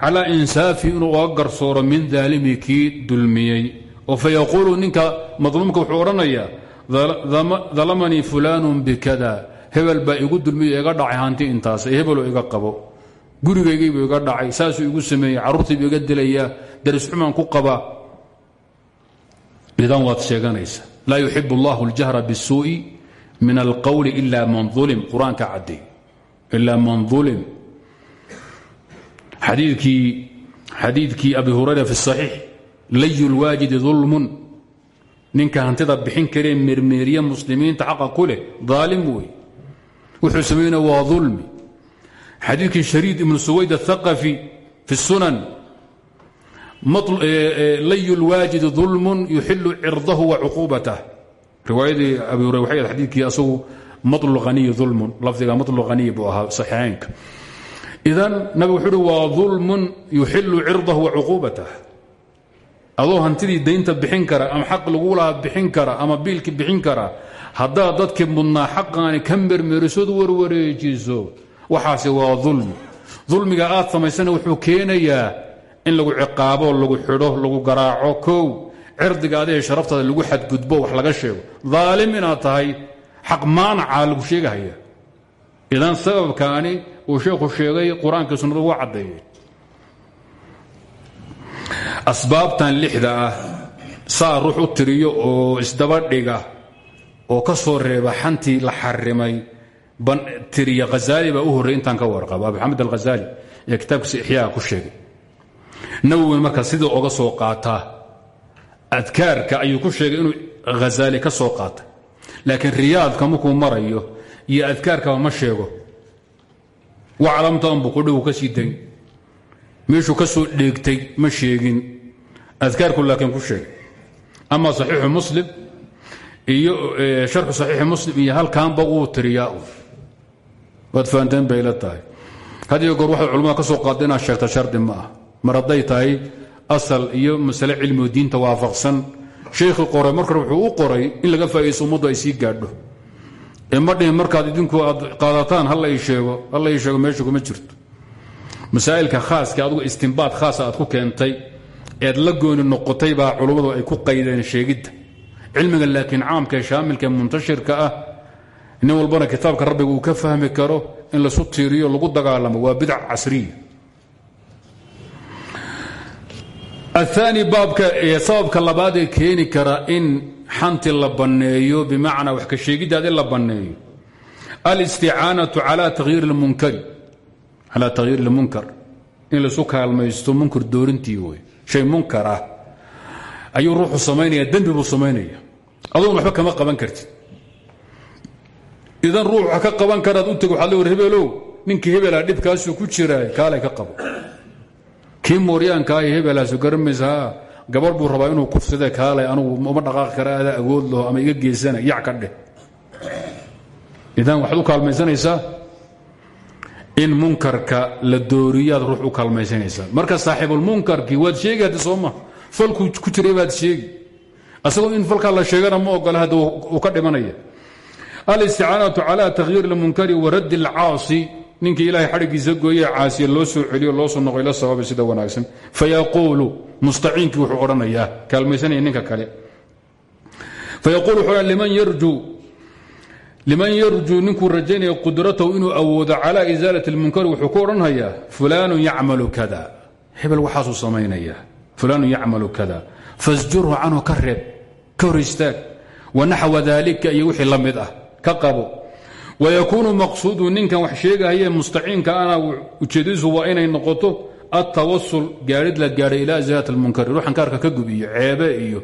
calaa insaafi inu oga garsooro min daalimi kii dulmiyey. Oo fayaquulu ninka madluumka wuxuu odhanayaa dalamanii fulaanun bikada. Hebel baa igu dulmiyo iga dhacay hanti intaas hebelo iga qabo. Gurigaygiibuu iga dhacay saasuu igu sameeyey carruurtiibuu iga dilayaa darisxumaan ku qabaa idan waad sheeganaysa laa yuxib allahu اljahra bisuuءi min alqowli ila man ulim qur'aanka cadday man ulim xadiidkii abi hurayra fi الصaxiix layu اlwaajidi ظulmun ninka hantida bixin karee mermeeriye muslimiinta xaqa ku leh aalim wey wuxuu samayna waa ulmi xadiidkii shariid ibnu suwayd aلثaqafi fi الsunan layu اlwaajidi ظulmun yuxilu cirdahu wa cuquubatah riwaayadii abi hurayra waxay ahayd xadiidkii asagu maطl haniyi ulmun lafdiga maطl haniyi buu ahaa saxiixaynka idan nabig wuxuu waa ظulmun yuxilu cirdahu wa cuquubatah adoo hantidii daynta bixin kara ama xaq lagu lahaa bixin kara ama biilki bixin kara haddaad dadkii mudnaa xaqaani ka mermerisood warwareejiso waxaase waa ulmi ulmiga aad samaysana wuxuu keenayaa in lagu ciqaabo lagu xidho lagu garaaco kow. Cirdiga adiga sharaftaada lagu xadgudbo wax laga sheego. Daalim inaad tahay xaq maanaca lagu sheegahaya idan sababkaani uu sheekhu sheegay qur'aankii sunnadu waa caddeeyey. Asbaabtan lixda ah saa ruux u tiriyo oo isdabadhiga oo ka soo reeba xantii la xarimay tiriya hazaali baa u horrey intaan ka warqaba. Abu xamed alhazaali ee kitaabkiisa ixyaa ku sheegay. Nawowin marka sidii oga soo qaataa adkaarka ayuu ku sheegay inuu hazaali ka soo qaatay laakiin riyaadka markuu marayo iyo adkaarkaba ma sheego. Waclamtaan buu kudhigu ka sii dayn meeshuu ka soo dheegtay ma sheegin. Adkaarku laakiin ku sheegay. Ama saxiixu muslim iyo sharxu saxiixi muslim iyo halkaanba wuu tiriyaa waad fahanteen bay la goor waxay culamada ka soo qaada inaad shardi ma ah. Mar hadday asal iyo masale cilmigo diinta waafaqsan sheekhii qoray markore u qoray in laga faa'idaysto ummaddu ay sii gaadho madhihin markaad idinku aad qaadataan hala ii sheego halla ii sheego meesha kuma jirto. Masaa'ilka khaaska adugu istimbaad khaasa aad ku keentay ead la gooni noqotay baa culummadu ay ku qaydeen sheegidda. Cilmiga laakiin caamkaee shaamilka ee muntashirka ah nin walbana kitaabka rabbiga uu ka fahmi karo in lasu tiiriyo lagu dagaalamo waa bidc casriya. Aani baabka sababka labaad ee keeni kara in xanti la banneeyo bimacnaa wax ka sheegiddaad in la banneeyo alisticaanatu calaa takhyiiri lmunkar in laysu kaalmaysto munkar doorintii wey shay munkar ah. Ruuxu samaynaya dembi buu samaynaya adugun waxba kama qaban kartid. Idan ruux ka qaban karaad u teg waxaad war hebelow ninkii hebela dhibkaasuu ku jiraay kaalay ka qabo. Kii mooryaanka ahi hebelaasu garamaysaa gabar buu rabaa inuu kufsade kaalay anugu uma dhaqaaqi kara adaa awood laho ama iga geysana yac ka dheh. Idan waxaad u kaalmaysanaysaa in munkarka la dooriyaad ruux u kaalmaysanaysaa. Marka saaxiibulmunkarkii waad sheegi hadda sooma falkuu ku jiray baad sheegi. Asagoo in falkaa la sheegana ma ogola hadda uu ka dhimanaya. Alisticaanatu cala takhyiir اlmunkari waraddi اlcaasi ninkii ilahay xadhigiisa gooye caasiya loo soo celiyo loo soo noqo sababay sida wanaagsan. Fayaquulu mustaciinkii wuxuu odhanayaa kaalmaysanaya ninka kale. Fayaquulu wuxuu liman yarjuu liman yarjuu ninkuu rajaynaya qudratahu inuu awoodo cala isaalati اlmunkari wuxuu ku odhanhayaa fulaanu yacmalu kada. Hebel waxaasuu samaynaya fulaanu yacmalu kada fasjurhu canhu ka reeb ka hor istaag wanaxwa la mid ah ka qabo wayakuunu maqsuudu ninkan wax sheegahaye mustaciinka ana ujeedadiisu waa inay noqoto atawasul gaadhid la gaadhay ilaa isaalat almunkari ruuxan kaarka ka gubiyo ceebe iyo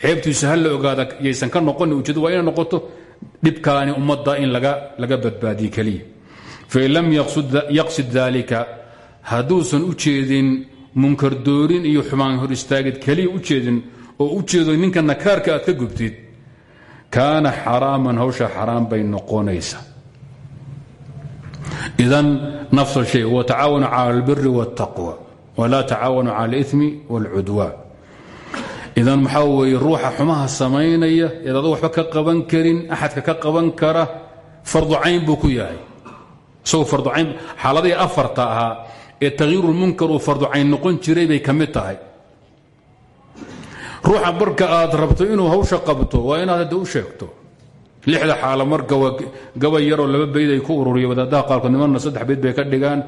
ceebtiisu ha la ogaada yaysan ka noqon ujeedadu waa inay noqoto dhibkaani ummadda in laga badbaadiye keliya fain lam yaqsid dalika hadduusan u munkar doorin iyo xumaan hor istaagid keliya u oo u jeedo nakaarka aad ka gubtid kaana xaraaman hawsha xaraam bay noqonaysa idan nafs shay watacaawanu cala albiri wاltaqwa wlaa tacaawanu cala اlإثmi wاlcudwaan idan maxaa weeye ruuxa xumaha samaynaya eed adu waxba ka qaban karin axadka ka qaban kara fardu cayn buu ku yahay isagoo fardu cayn xaaladihii afarta ahaa ee takhyiiru lmunkar uu fardu cayn noqon jiray bay ka mid tahay ruuxa marka aad rabto inuu hawsha qabto waa inaad hadda u sheegto lixda xaala marka waa gabay yaroo laba bayd ay ku ururiya wadaadaha qaarkood nimanna saddex bayd bay ka dhigaan.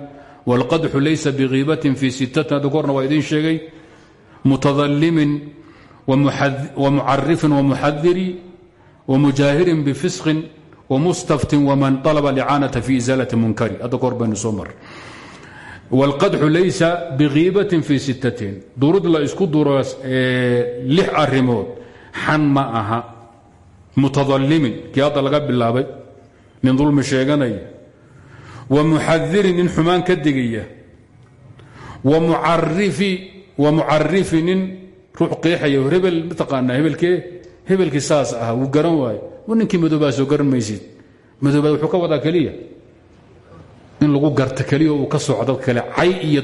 Waalqadxu laysa bikiibatin fii sittatin hadda korna waa idiin sheegay. Mutadallimin wamucarifin wamuxadiri wamujaahirin bifisqin wamustaftin waman alaba licaanata fi isaalati munkari. Hadda koor baynu soo mar wاlqadxu laysa bikiibatin fii sittatin duurid la isku duro lix arimood xan ma aha mutadalimin kii hadda laga bilaabay nin dulmi sheeganaya wa muxadirin nin xumaan ka digaya wa mucarifi nin ruux qeexaya hebel mataqaanaa hebelkee hebelkii saas ah wuu garan waayo wa ninkii madoobaa soo garan maysid. Madoobaad wuxuu ka wadaa keliya. In lagu garta keliya uu ka socdo kale cay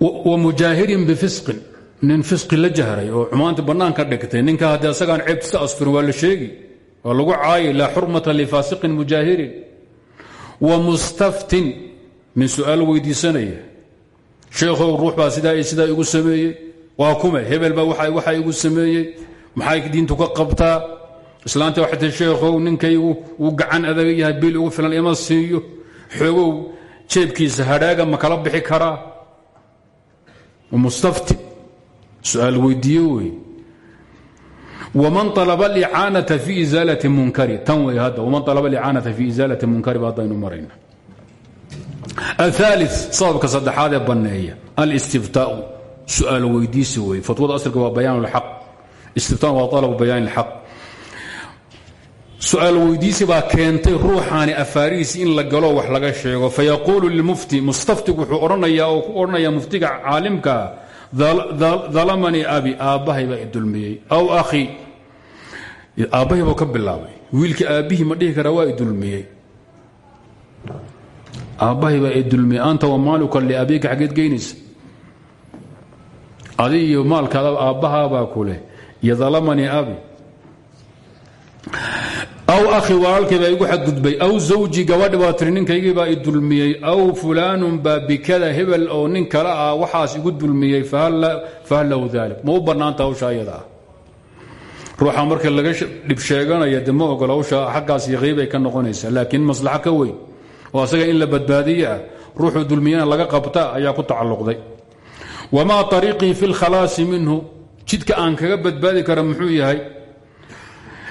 wmujaahirin bifisqin nin fisqi la jahray oo xumaanta bannaanka dhigtay ninka haddii asagaan ceebtiisa asfirin waa la sheegi waa lagu caayi laa xurmata lifaasiqin mujaahirin wa mustaftin nin su'aal weydiisanaya. Sheekhow ruux baa sidaa sidaa igu sameeyey. Waa kume hebel baa waxaa igu sameeyey. Maxay diintu ka qabtaa? Islaanta waxay tii sheekhow ninkaygu wuu gacan adag yahay bil ugu mustafti su-aal weydiiye wey waman alaba alicaanata fi isaalati munkari tan wey hadda waman alaba alicaanata fi isaalati munkari ba haddaynu marayna aثaali sababka saddexaad ee banneeya alstiftaau su-aal weydiisi wey fatwada aslka waa bayaan اlxaq istiftaan waa alabu bayaan اlxaq su'aal weydiisi baa keentay ruuxaani afaarihiisi in la galo wax laga sheego. Fayaquulu lilmufti mustaftigu wuxuu odhanayaa oo ku odhanaya muftiga caalimkaa dalamanii abi aabbahay baa idulmiyey aw akhii aabbahay buu ka bilaabay. Aabbihii ma dhihi karaa waa idulmiyey aabbahaybaa i dulmiye anta wa maaluka liabiika xaggeed geynaysa. Adi iyo maalkaada aabbahaabaa ku leh. Iyo dalamanii abi aw akhi walaalkaybaa igu xadgudbay. Aw zawji gabadhi baa tiri ninkaygiibaa i dulmiyey. Aw fulaanun baa bikada hebel oo nin kale ah waxaas igu dulmiyey. Fahal lahu dalik ma u bannaanta hawsha ah. Ruuxa marka laga dhib sheeganaya de ma ogolo hawsha xaggaas iyo qiibay ka noqonaysaa. Laakiin maslaxo ka weyn oo in la badbaadiye ah ruuxuu dulmiyana laga qabta ayaa ku tacalluqday. Wamaa ariiqii fi lkhalaasi minhu? Jidka aan kaga badbaadi kara muxuu yahay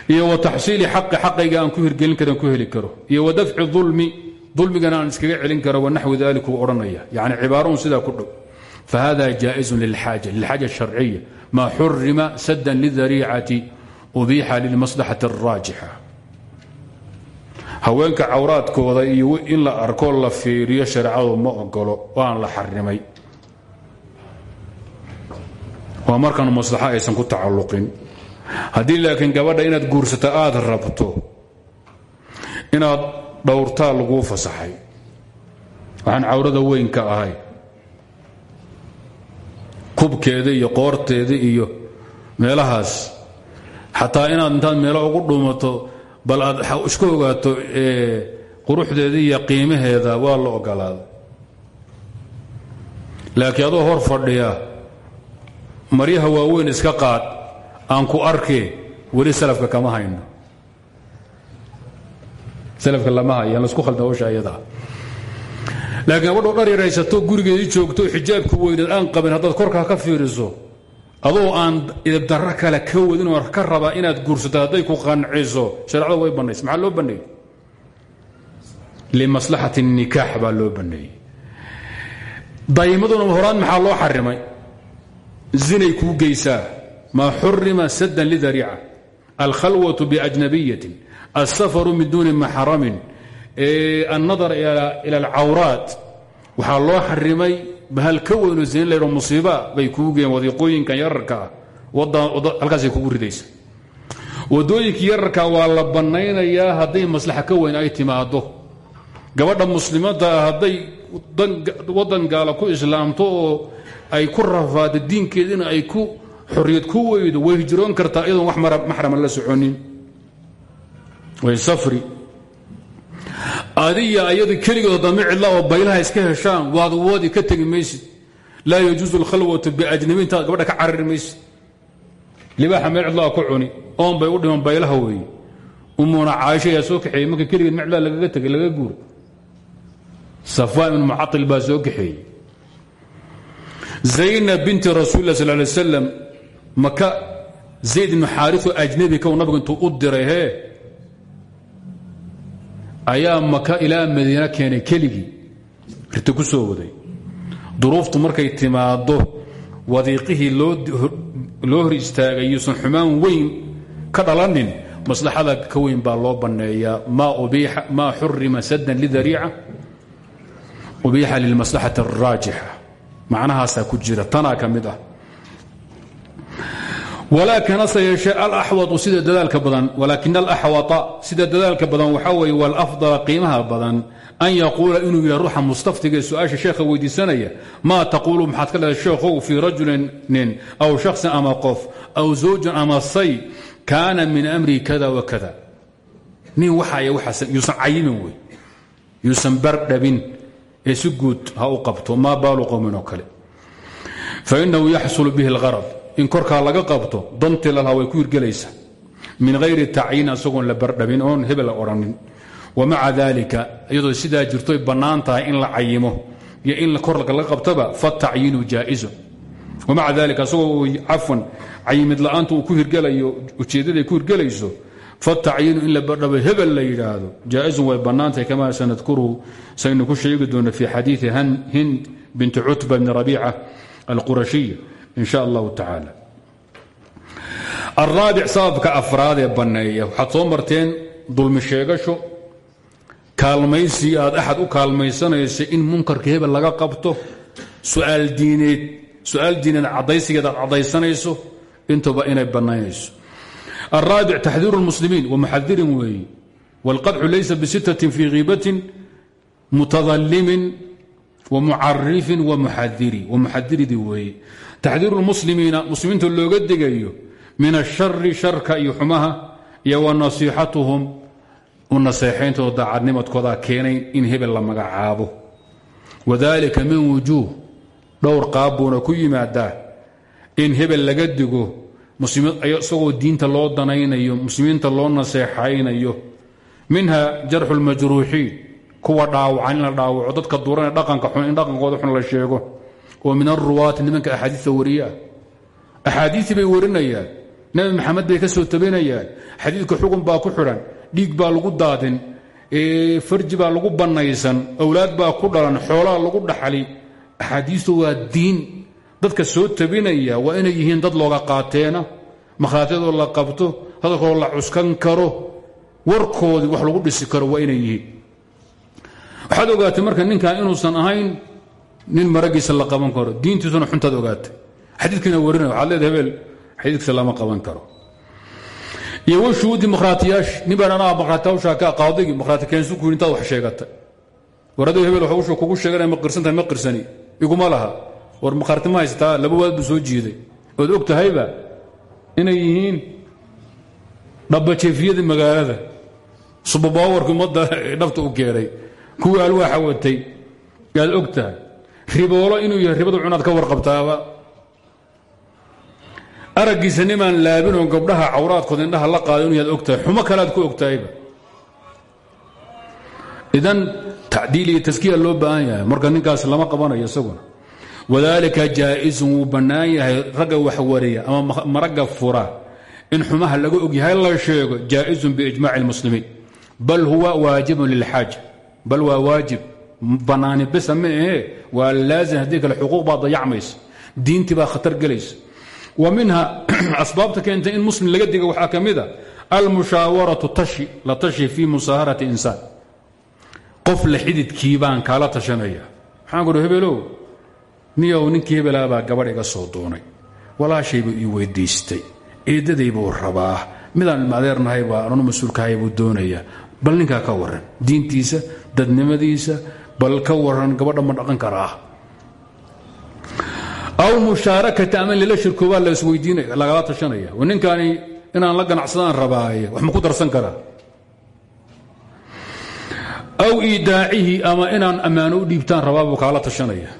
iyo wa taxsiili xaqi xaqayga aan ku hirgelin karan ku heli karo. Iyo wa dafci ulmi dulmigana aan iskaga celin karo wanaxwi dalik uu odhanaya. Yani cibaarahun sidaa ku dhow. Fahada jaa'izun lilxaaja lilxaaja sharciya maa xurima sadan lidariicati ubiixa lilmaslaxati alraajixa haweenka cawraadkooda iyo in la arko la fiiriyo shareecadu ma ogolo waan la xarimay waa markaan maslaxo aysan ku tacalluqin haddii laakiin gabadha inaad guursato aad rabto inaad dhowrtaa laguu fasaxay. Waxaan cawrada weyn ka ahay. Kubkeeda iyo qoorteeda iyo meelahaas. Xataa inaad intaad meelo ugu dhumato bal aad isku ogaato quruxdeeda iyo qiimaheeda waa la ogolaaday laakiin adoo hor fadhiya maryaha waaweyn iska qaad aan ku arkee weli salafka kama hayno. Salafka lama hayaan la isku khalda hawsha ayadaa laakiin gabadhoo dhar yar haysato gurigeedii joogto xijaabku weyneed aan qabin haddaad korkaa ka fiiriso adoo aan idabdarro kale ka wadin oo ka raba inaad guursato hadday ku qanciso shareecada way bannaysa maxaa loo banneeyey limaslaxati الnikaax baa loo banneeyey daymaduna horaan maxaa loo xarimay? Zinay kuu geysaa maa xurima sadan lidariica alkhalwaة biajnabiyatin alsafaru min duuni maxramin annadar ila alcawraat waxaa loo xarimay bahal ka weyno zin laydho musiiba bay kuu geen wadiiqooyinkan yararka ah halkaasay kugu ridaysa wadooyinkii yararka waa la bannaynayaa hadday maslaxa ka weyn ay timaado gabadha muslimadda ah hadday waddan gaala ku islaamto oo ay ku rafaado ay ku xorriyad ku weydo way hijroon kartaa iyadoon wax maxrama la soconin. Way safri. Adiya ayadu keligood dame cidla oo baylaha iska heshaan waad wadi ka tegi maysid. Laa yajuusu alkhalwatu biajnabi intaad gabadha ka carari maysid. Libaaxa meel cidlaa ku cuni oon bay u dhiman baylaha weeye umuna caaisha ayaa soo kaxeeyey marka keligeed meel cidlaa lagaga laga guura safaa ibn mucail baa soo binti rasuul lah sal lay maka zayd ibnu xaariu ajnabi kow nabigu intuu u diray hee? Ayaa maka ilaa madiina keenay keligii. Riti ku soo waday. Duruuftu markay timaado wadiiqihii loo hor istaagay yuusan xumaan weyn ka dhalanin maslaxada ka weyn baa loo banneeyaa. Maa xurima sadan lidariica ubiixa lilmaslaxati alraajixa macnahaasaa ku jira tanaa ka walaakin hase yeeshee alaxwatu sida dadaalka badan walaakin alaxwata sida dadaalka badan waxaa weeye walafdala qiimaha badan an yaquula inuu yahay ruuxa mustaftiga ee su'aasha sheekha weydiisanaya maa taquulu maxaad ka leedahay sheekhow fii rajulin nin aw shaksin ama qof aw zawjin ama say kaana min amri kada wa kada. Nin waxaay waxaas yuusan cayimin wey yuusan bardhabin ee si guud ha u qabto maa baalu qowmin oo kale. Fainahu yaxsulu bihi اlgarad in korkaa laga qabto dantii lalhaa way ku hirgelaysa. Min hayri tacyiin asagoon la bardhabin oon hebel la odhanin wamaca dalika iyadoo sidaa jirtoy bannaan tahay in la cayimo iyo in kor laga qabtoba fatacyiinu jaa'izu. Wamaca dalika asagoo cafwan cayimid la'aanta uu ku hirgelayo ujeeddada ay ku hirgelayso fatacyiinu in la bardhabo hebel la yidhaahdo jaa'isun way bannaantahay kamaa sanadkuruhu saynu ku sheegi doonno fi xadiidi hind binti cutba bni rabiica alqurashiya in sha allahu tacaala. Alraabic sababka afraad ee banneeya waxaad soo marteen dulmi sheegasho kaalmaysi aad axad u kaalmaysanaysa in munkarka hebel laga qabto suaal diineed su'aal diineed caddaysigeed aad caddaysanayso intuba inay bannaynayso. Alraabic taxdiiru lmuslimiin wa muxadirin weeye wاlqadxu laysa bisittatin fii khiibatin weeye taxdiiru lmuslimiina muslimiinta looga digayo min ashari sharka iyo xumaha iyo wa nasiixatuhum u naseexayntooda daacadnimadkooda keenay in hebel la magacaabo wadalika min wujuuh dhowr qaabbuuna ku yimaadaa in hebel laga digo isagoo diinta loo danaynayo muslimiinta loo naseexaynayo minha jarxu lmajruuxiin kuwa dhaawacan in la dhaawaco dadka duurane dhaqanka xun in dhaqankooda xun la sheego oo min aruwaati nimanka axaadiista wariyaa axaadiistii bay warinayaan. Nabi maxamed bay ka soo tabinayaan xugun baa ku xidhan dhiig baa lagu daadin farji baa lagu bannaysan awlaad baa ku dhalan xoolaa lagu dhaxali axaadiistu waa diin. Dadka soo tabinaya waa inay yihiin dad looga qaateena. Makhaatiyadoo la qabto hadalkoo la cuskan karo warkoodii wax lagu dhisi karo waa inay yihiin. Waxaad ogaatay marka ninkan inuusan ahayn nin maragiisa la qaban karo diintiisuna xuntaad ogaatay. Xadiidkiina warinaya waxaad leeda hebel xadiidkiisa lama qaban karo. Iyo washuudi makhraatiyaash nin baan anaa makhraatiyawshaa ka qaadigi makhraati keensu ku wax sheegatay. War adigu hebel wax ushu kugu sheeganaya ma qirsantahay ma qirsani. Iguma laha. War makhaarti ma laba waad soo jiiday. Ood og inay yihiin dhabbajeefiyadii magaalada. Subabawarki ummadda dhabta u keenay kuwii alwaaxa watay yaad og riboolo inuu yahay ribadu cunaad ka warqabtaaba. Araggiisa nimaan laabin oo gabdhaha cawraadkooda indhaha la qaada inu yaad og tahay xumo kalead ku og tahayba idan tacdiil taskiya loo baahan yahay. Marka ninkaas lama qabanayo isaguna. Wadalika jaa'isun wuu bannaan yahay. Ragga waxwariya ama maragga fura. In xumaha laga ogyahay la sheego jaa'isun biijmaaci اlmuslimiin bal huwa waajibun lilxaaja bal waa waajib bannaani bisa ma laazim haddii kale xuquuq baa dayacmaysa diintii khatar gelaysa. Wa minha asbaabta keentay in muslim laga diga waxaa ka almushaawaratu tashi la tashi fii musaaharati insaan. Qof la xididkii baan kaala tashanaya. Maxaan ku uhi hebelow niyow ninkii hebelaa baa gabadh iga soo doonay. Walaashaybuu ii weydiistay eeddaday buu rabaa. Midaan ilmaadeernahay baa ananu mas'uulkahay buu doonayaa bal ninkaa ka waran diintiisa dadnimadiisa bal ka waran gabadha ma dhaqan karaa aw mushaarakati ama lila shirkoobaa la isweydiinaya lagala tashanaya. Ninkaani inaan la ganacsadaan rabaaye wax ma ku darsan karaa aw iidaacihi ama inaan ammaano u dhiibtaan rabaa buu kaala tashanaya.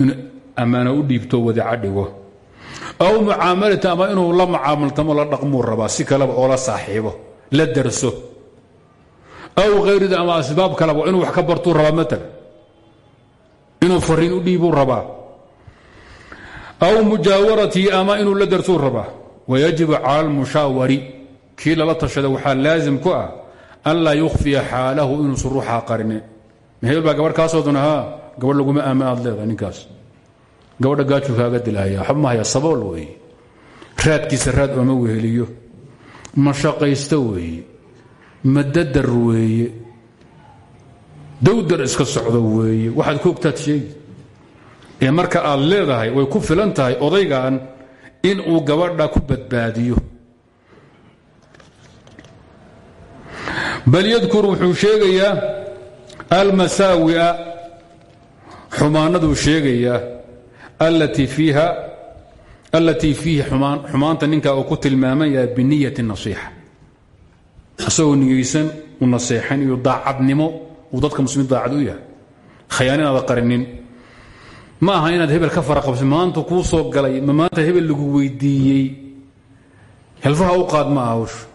In ammaano u dhiibto wadica dhigo aw mucaamalati ama inuu la mucaamaltamo la dhaqmuu rabaa si kaleba oo la saaxiibo la darso. Aw hayrida ama asbaab kaleba inuu wax ka bartuu rabaa matala inuu fariin u dhiibuu rabaa aw mujaawaratii ama inuu la darsuu rabaa wayajibu cala almushaawari kii lala tashada waxaa laazim ku ah anlaa yukhfiya xaalahu inuusan ruuxaa qarine mahebel baa gabadh kaa soo duna haa gabadh laguma aama aad leedahay ninkaas gabadha gaajuu kaaga dilahaya waxba mahaya sabool weeye raadkiisa raad ooma weheliyo mashaqaysto weeye madadar weeye dawdar iska socdo weeye. Waxaad ku ogtaad sheegi ee marka aad leedahay way ku filan tahay odaygan in uu gabadha ku badbaadiyo. Bal yadkur wuxuu sheegayaa almasaawi'a xumaanaduu sheegayaa allatii fiihi xumaanta ninkaa uu ku tilmaaman yahay biniyati nasiixa. Isagoo niyeysan u naseexan iyo daacadnimo uu dadka muslimiin daacad u yahay. Khayaan inaada qarinin. Ma aha inaad ka fara maanta kuu soo galay ma maanta hebel lagu weydiiyey. Helfaha u qaad ma aha hawshu.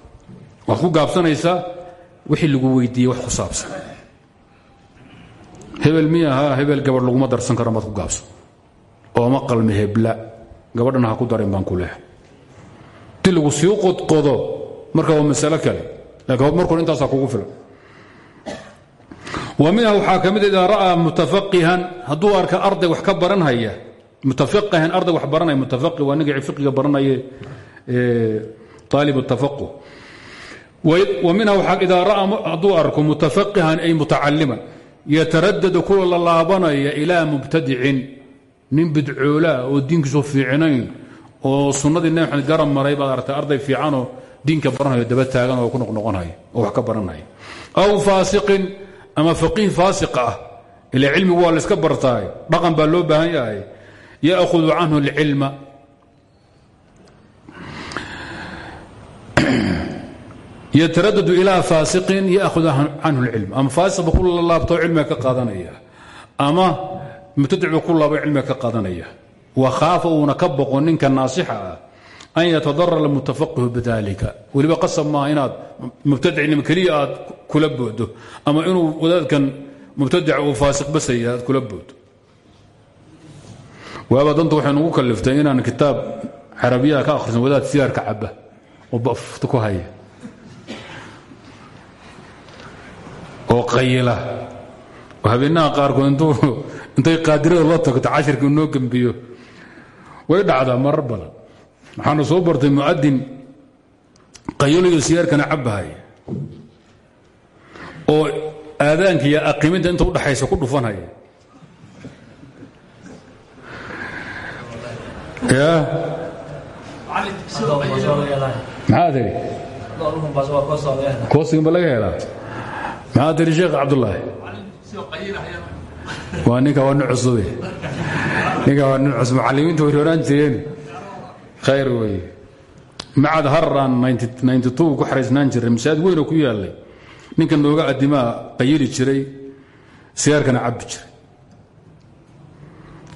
Waad ku gaabsanaysaa wixii lagu weydiiyey wax ku saabsan. Hebel mi ahaa hebel gabadh laguma darsan karo maad ku gaabsan. Ooma qalmi hebla gabadhana ha ku darin baan ku leehay. Ti lagu sii marka waa masalo kale. Laakiin markor intaasaa kugu filan wa minha waxaa ka mid idaa ra'aa mutafaqihan hadduu arka arday wax ka baranhaya mutafaqihan arday wax baranaya mutafaqi waa ninka fiqiga baranaye aalib tafaquh wa minha idaa ra'aa hadduu arko mutafaqihan ay mutacaliman yataradadu kuwa la laabanaya ilaa mubtadicin nin bidcoolaa oo diinkiisu fiicnayn oo sunnadii nabi maxamed garab maray baad ama faqiih faasiqa ah. Ila cilmigu waa layska bartaay. Dhaqan baa loo baahan yahay. Ya'hudu canhu اlcilma yataradadu ilaa faasiqin ya'hudu canhu اlcilm ama faasiq ba ku laabto cilmiga ka qaadanaya. Ama mubtadic ba ku laabo cilmiga ka wa khaafa uuna ka boqo ninka naasixa ah an yatadarara mutafaqihu bidalika weliba qasab maaha inaad mubtadicnimo keliya aad kula boodo ama inuu wadaadkan mubtadica uu faasiq basaya aad kula boodo waaba danta waxay nugu kaliftay inaan kitaab carabiyaha ka akhrisan wadaad sigaarka caba oo bafta ku haya oo qayila oo habeenaha qaarkood intay qaadirada la tagto cashirka inoo gembiyo way dhacdaa marar waxaanu soo bartay muadin qayoliyo sigaarkana cabahaya oo aadaanka iyo aqiminta inta udhaxaysa ku dhufanaya ya? Maxaa tiri? Koosigan ba laga helaa. Maxaa tiri sheekh cabdulaahi waa ninka waa nin cusube ninka waa nin cusub. Macallimiinta way horaan jireen khayr wey macad harran ku xaraysnaan jiray masaajid weynoo ku yaalay. Ninka nooga adimaa qayili jiray sigaarkana cabbi jiray.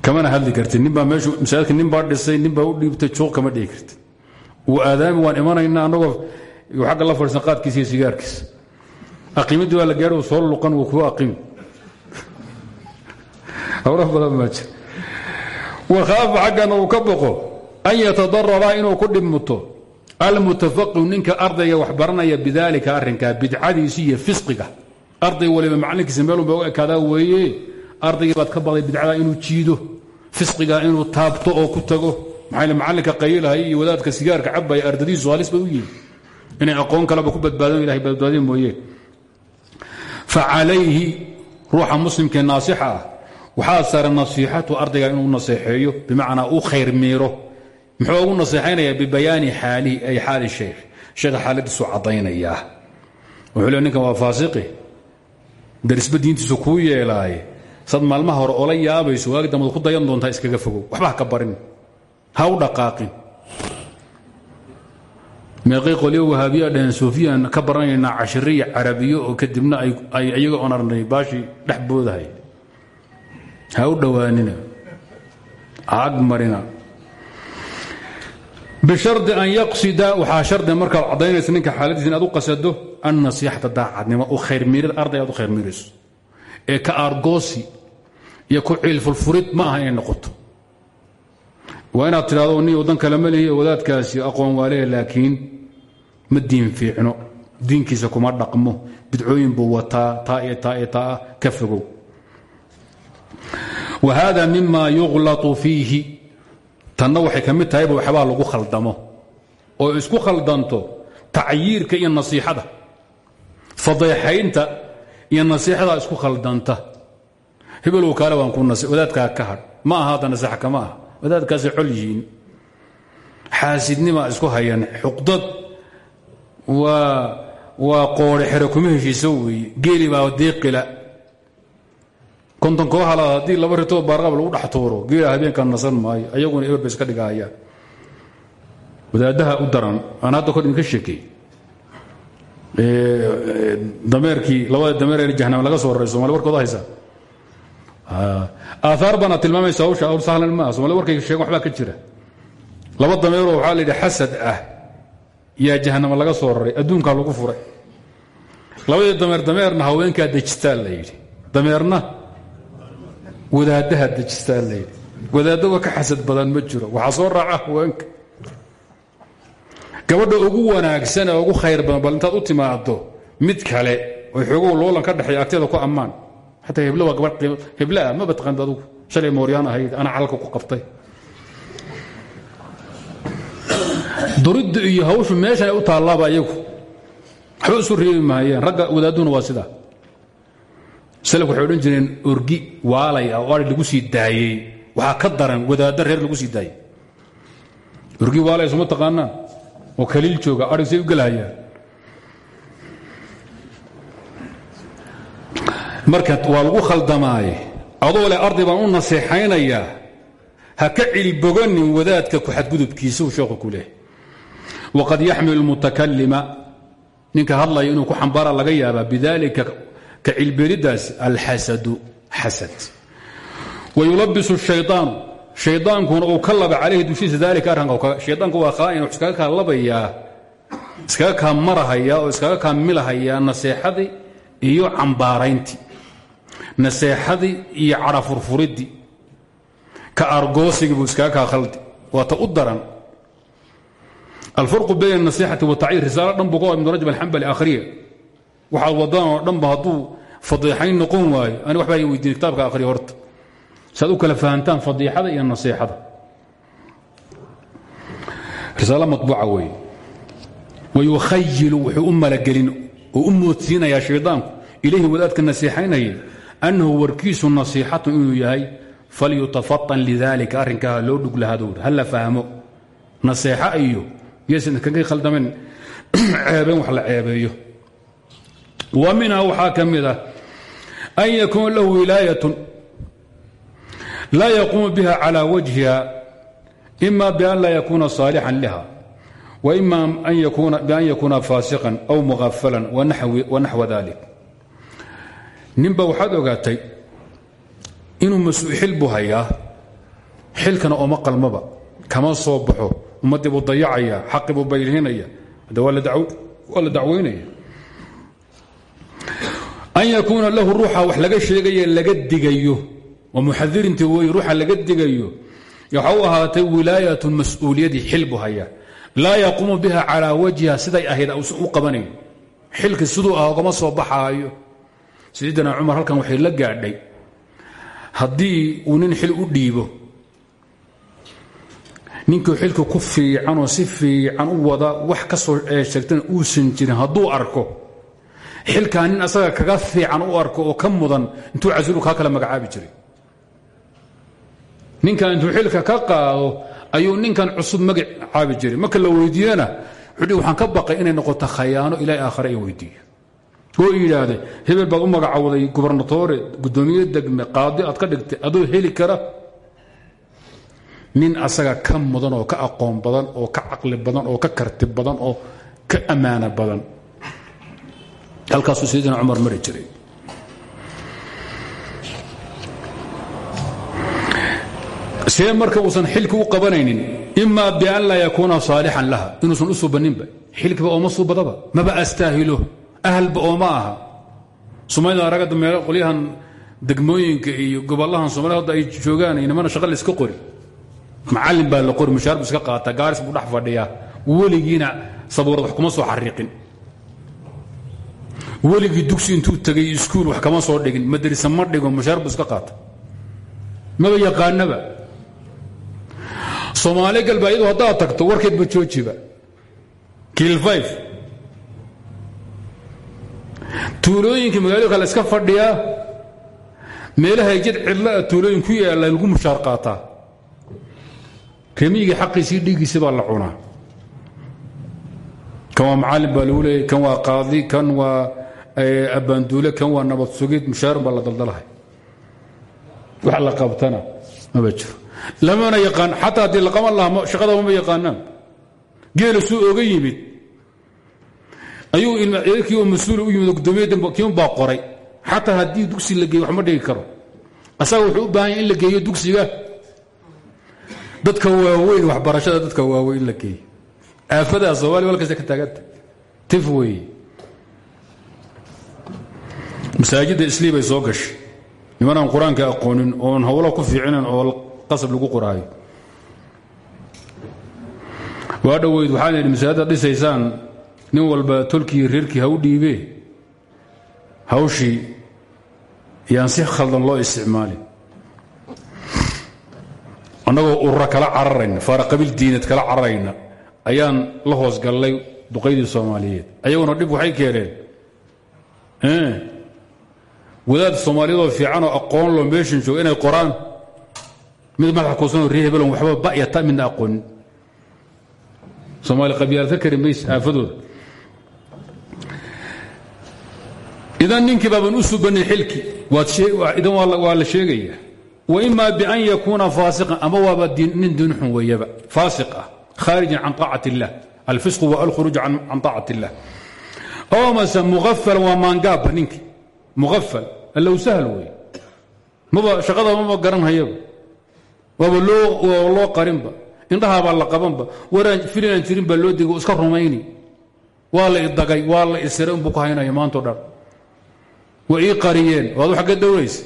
Kamana hadli kartid ninbaa meeshu masaajidka nin dhisay nin u dhiibtay juuq kama dhihi kartid. Wuu aadaami waan imanaynaa annagoo xagga la fadhiisan qaadkiisa iyo sigaarkiisa. Aqiimadii waa la soo luqan wuu kuwa aqimi hawra badan baa jira. Wakhaafa xaggana uu ka an yatadarara inuu ku dhibmuto almutafaqihu ninka ardayga wax baranaya bidaalika arrinkaa bidcadiisi iyo fisqiga. Arday waliba macallinkiisa meelunba u ekaadaa weeye ardaygii baad ka baqday bidcada inuu jiido fisqiga inuu taabto oo ku tago. Maxaa macallinka qayilahay iyo wadaadka sigaarka cabaya ardadiisu halis bay u yihiin inay aqoon kaleba ku badbaadon ilahay badbaadiya mooye. Fa calayhi ruuxa muslimkee naasixa ah waxaa saaran nasiixatu ardayga inuu naseexeeyo bimacnaa u khayr miiro muxuu ugu naseexaynaya bibayaani xaali sheekh sheekha xaaladiisu caddaynayaa wuxuu le ninkan waa faasiqi. Darisba diintiisu kuu yeelaaye. Sad maalmaha hore ola yaabayso waagi dambad ku dayan doontaa iskaga fogow. Waxba ka barin. Ha dhaqaaqin. Meeqay qolyo wahaabiya dhaheen sofiyan ka baranaynaa cashiriya carabiyo oo kadibna ay iyaga oon arnay baashii dhex boodahay ha u dhowaanina. Ag marina bishardi an yaqsida waxaa shardi markaad caddaynaysa ninka xaaladiisa inaad u qasado annasiixata daacadnimo u khayrmiirid arday aad u khayrmiirayso ee ka aargoosi iyo ku ciilfulfurid ma aha inay noqoto waa inaad tidhahdo ni waddan kale ma lihi wadaadkaasi aqoon waa lehe laakiin ma diin fiicno diinkiisa kuma dhaqmo bidcooyin buu wataa taa iyo taa iyo taa tanna waxay ka mid tahayba waxbaa lagu khaldamo. oo isku khaldanto tacyiirka iyo nasiixada. fadeexaynta iyo nasiixada isku khaldanta. hebelow kaale waan ku wadaadkaa ka hadh ma aha hadda nasiixa kama aha. wadaadkaasay col yihiin. xaasidnima isku hayan xuqdad waa qoore xero kuma heshiiso weeye geeli baa deeqila konton koo halaad haddii laba ritoo baarqab lagu dhex tuuro geela nasan maayo ayaguna eber iska dhigahayaan wadaadaha u daran aan hadda kor idinka sheekey dameerkii labada dameer ee jahnam laga soo raray somali warkooda haysa? Aahaar baana tilmaamaysa hawsha hawl sahlan maaha somali warkay sheegen waxbaa ka jira. Laba dameeroo waxaa la yidhi ah yaa jahnama laga soo raray adduunkaa lagu furay. Labadii dameer dameerna haweenkaa dejistaa la yidhi. Dameerna wadaadaha dejistaa la yidhi. Wadaadaba ka xasad badan ma jiro. Waxaa soo raaca haweenka. Gabadha ugu wanaagsan ee ugu khayr badan bal intaad u timaado mid kale oy xoogow loolan ka dhexeeya agteeda ku ammaan. Xataa heblo waa gabadh heblaah maba taqaanid adugu. Shalay mooryaan ahayd ana calalka ku qabtay. Duridda iyo hawshu meeshan ay u taallaaba iyagu. Waxba isu reebi maayeen. Ragga wadaadduna waa sidaa salafku waxay odhan jireen orgi waalay ah oo ari lagu sii daayey. Waxaa ka daran wadaaddo reer lagu sii daayey. Orgi waalay suma taqaanaan. Oo kaliil jooga say u gelahayaan marka waa lagu khaldamaaye. Adoo leh arday baan u naseexaynayaa. Ha ka cilboganin wadaadka ku xadgudubkiisa uu sheekhu ku leehay waqad yaxmilu lmutakalima. Ninka hadlaya inuu ku xambaara laga yaabaa bidalika tacilbeeridaas alxasadu xasad. Wayulabisu shayaanu shayaankuna uu ka laba calayhi dushiisa daalika arranka shayaanku waa khaa'in wux iskaga kaa labayaa iskaga kaa marahaya oo iskaga kaa iyo cambaarayntii naseexadii iyo cadhafurfuriddii ka argoosigii buu iskaga khaldi. Waata u daran. Alfarqu bayn naseexati watacyiir risaalo dhan buu ka waa ibnu rajab alxambali akhriya waxaad wadaan oo dhanba hadduu fadiixayn noqon waayo ani waxbaa weydiin kitaabka akhriya horta. Saad u kala fahantaan fadiixada iyo nasiixada. Risaalo maطbuuca weeye. Wayukhayilu wuxuu u malagelin oo u moodsiinayaa shaydaanku ilayhi wadaadka nasiixaynaya annahu warkiisu nasiixatu inuu yahay falyutafatan lidalika arrinkaa loo dhug lahadow ha la fahmo? Naseexa iyo yaysan kaga khaldameen. Ceebeen wax la ceebeeyo. Wa minha waxaa an yakuuna lahu wilaayatun laa yaquumu biha calى wajhiha ima bian laa yakuuna saalixan laha wa ima bian yakuuna faasiqan aw muqafalan wanaxwa dalik ninba waxaad ogaatay inuu mas-xil buu hayaa xilkana ooma qalmaba kama soo baxo ummadii buu dayacayaa xaqii buu baylinaya hadda waa la an yakuuna lahu ruuxa wax laga sheegaye laga digayo oo muxadirinta wey ruuxa laga digayo waxa u ahaatay wilaayatun mas'uuliyadii xil buu biha calaa wajhiha siday ahayd u qabanayn xilki siduu ah ogama soo baxaayo sayidina cumar halkan waxay la gaadhay haddii uu nin xil u dhiibo ninkii xilka ku fiicanoo si fiican u wada wax ka soo sheegtana uusan jirin hadduu arko xilkaa nin asaga kaga fiican u arko oo ka mudan intuu casilu kaa kala magacaabi jiray. Ninkan intuu xilka ka qaado ayuu ninkan cusub magac caabi jiray. Marka la weydiiyena wuxuu waxaan ka baqay inay noqoto khayaano ilaa aakhare ay weydiiyo. Oo yidhaahde hebel baad u magacawday gubernatore guddoomiye degme qaadi aad ka dhigtay adoo heli kara. Nin asaga ka mudan oo ka aqoon badan oo ka caqli badan oo ka karti badan oo ka ammaano badan halkaasuu sayidina cumar mari jiray. See marka uusan xilki u qabanaynin ima bian laa yakuuna saalixan laha. Inuusan u suubaninba xilkiba ooma suubadaba maba astaahilo ahalba ooma aha. Somalida ragga meel qolyahan degmooyinka iyo gobolahan somalida ay joogaan inamana shaqa layska qori. Macallin baa la qori mushaar iska qaata gaaris buu dhex fadhiyaa. Weligiina sabuurad soo xariiqin weligii dugsi intuu tegay iskuul wax kama soo dhigin madarisa ma dhigo mushaar buu iska qaata maba yaqaanaba? Soomaali galba iyadu haddaad tagto warkeedba joojiba. Kiilfayf tuulooyinka magaalada kale iska fadhiyaa meelahay jid cidlaa tuulooyin ku yaalla lagu mushaar qaataa. Remiyigii xaqiisii dhiiggiisi baa la cunaa. Kan waa macallin kan waa qaadi kan waa abbaanduule kan waa nabad sugid mushaarun baa la daldalahay wax la qabtana maba jiro. Lamana yaqaan xataa haddii la qaban lahaa shaqadaba ma yaqaanaan. Geela suu oga yimid. Ayuu ilmkii oo mas'uul u yimid oo guddoomiya kiun baa qoray. Xataa haddii dugsi la geeyo wax ma dhigi karo. Asaga wuxuu u baahan yahy in la geeyo dugsiga. Dadka waaweyn waxbarashada dadka waaweyn in la geeyo. Aafadaa soomaliya walkasta ka taaganta. Tif weeye masaajidda islii bay soo gashay. Nimanaan qur'aanka aqoonin oon howlo ku fiicinayn oo qasab lagu qoraayo waa dhoweyd waxaan idhi masaajidda dhisaysaan nin walba tolkii reerkii ha u dhiibee? Hawshii yaan si khaldan loo isticmaalin. Annagoo urura kala cararayna faaraqabiil diineed kala cararayna ayaan la hoos gallay duqaydii soomaaliyeed. Ayaguna dhib waxay keeneen wadaad soomaaliyadoo fiicanoo aqoon loo meeshan jooga inay qoraan mid madaxa kuusanoo ree hebelon waxba ba'yata midna aqoonin soomaali qabyaalad ka kari mayse aafadooda idan ninkii baaban u subanay xilki idan waa la sheegaya waima bian yakuuna faasiqan ama waaba nin diinxun weeyaba faasiq ah khaarijin can طaacat اllah alfisqu wa alkhuruuj can طaacat اllah oo mase muafal waa maangaabba ninkii muafal allow sahl wey. Maba shaqada maba garanhayaba waaba loo qarinba indhahaabaa la qabanba waraan filinaan jirin loo dega iska rumayni. Waa la idagay waa la isira inbuu ku haynaya maanto dhan way qariyeen. Waad wax ka dowraysa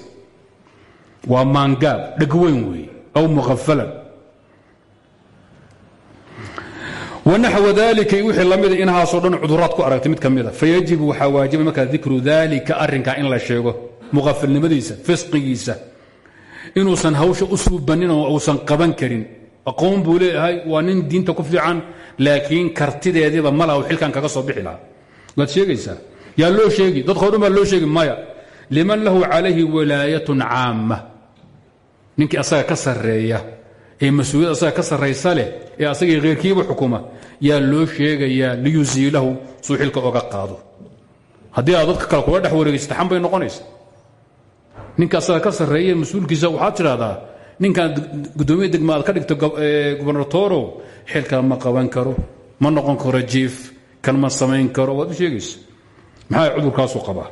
waa maangaab dhegweyn weeye aw muqafalan wanaxwa dalika wixii lamida inahaasoo dhan cuduraad ku aragtay mid ka mida fayajibu waxaa waajiba markaa dikru dalika arrinkaa in muqafalnimadiisa fisqigiisa inuusan hawsha u suubanin oo uusan qaban karin. Aqoon buu leeyahay waa nin diinta ku fiican laakiin kartideediiba malaha xilkan kaga soo bixi lahaa. Waad sheegaysaa? Yaa loo sheegi dadka o dhan loo sheegi maya. Liman lahu calayhi wilaayatun caama ninkii asaga ka sarreeya ee mas'uuliyad asaga ka sarraysa leh ee asagii kheyrkiiba xukuma yaa loo sheegayaa liyusiilahu suu oga qaado. Haddii aad dadka kale kula dhex wareegaysa taxan bay ninka ka sarreeya mas'uulkiisa waxaad tidhahdaa ninkan aad ka dhigto gubernatorow xilkaa ma qaban karo ma noqon karo jiif kan ma samayn karo. Waad u sheegaysa. Maxaa cudurkaasu qabaa?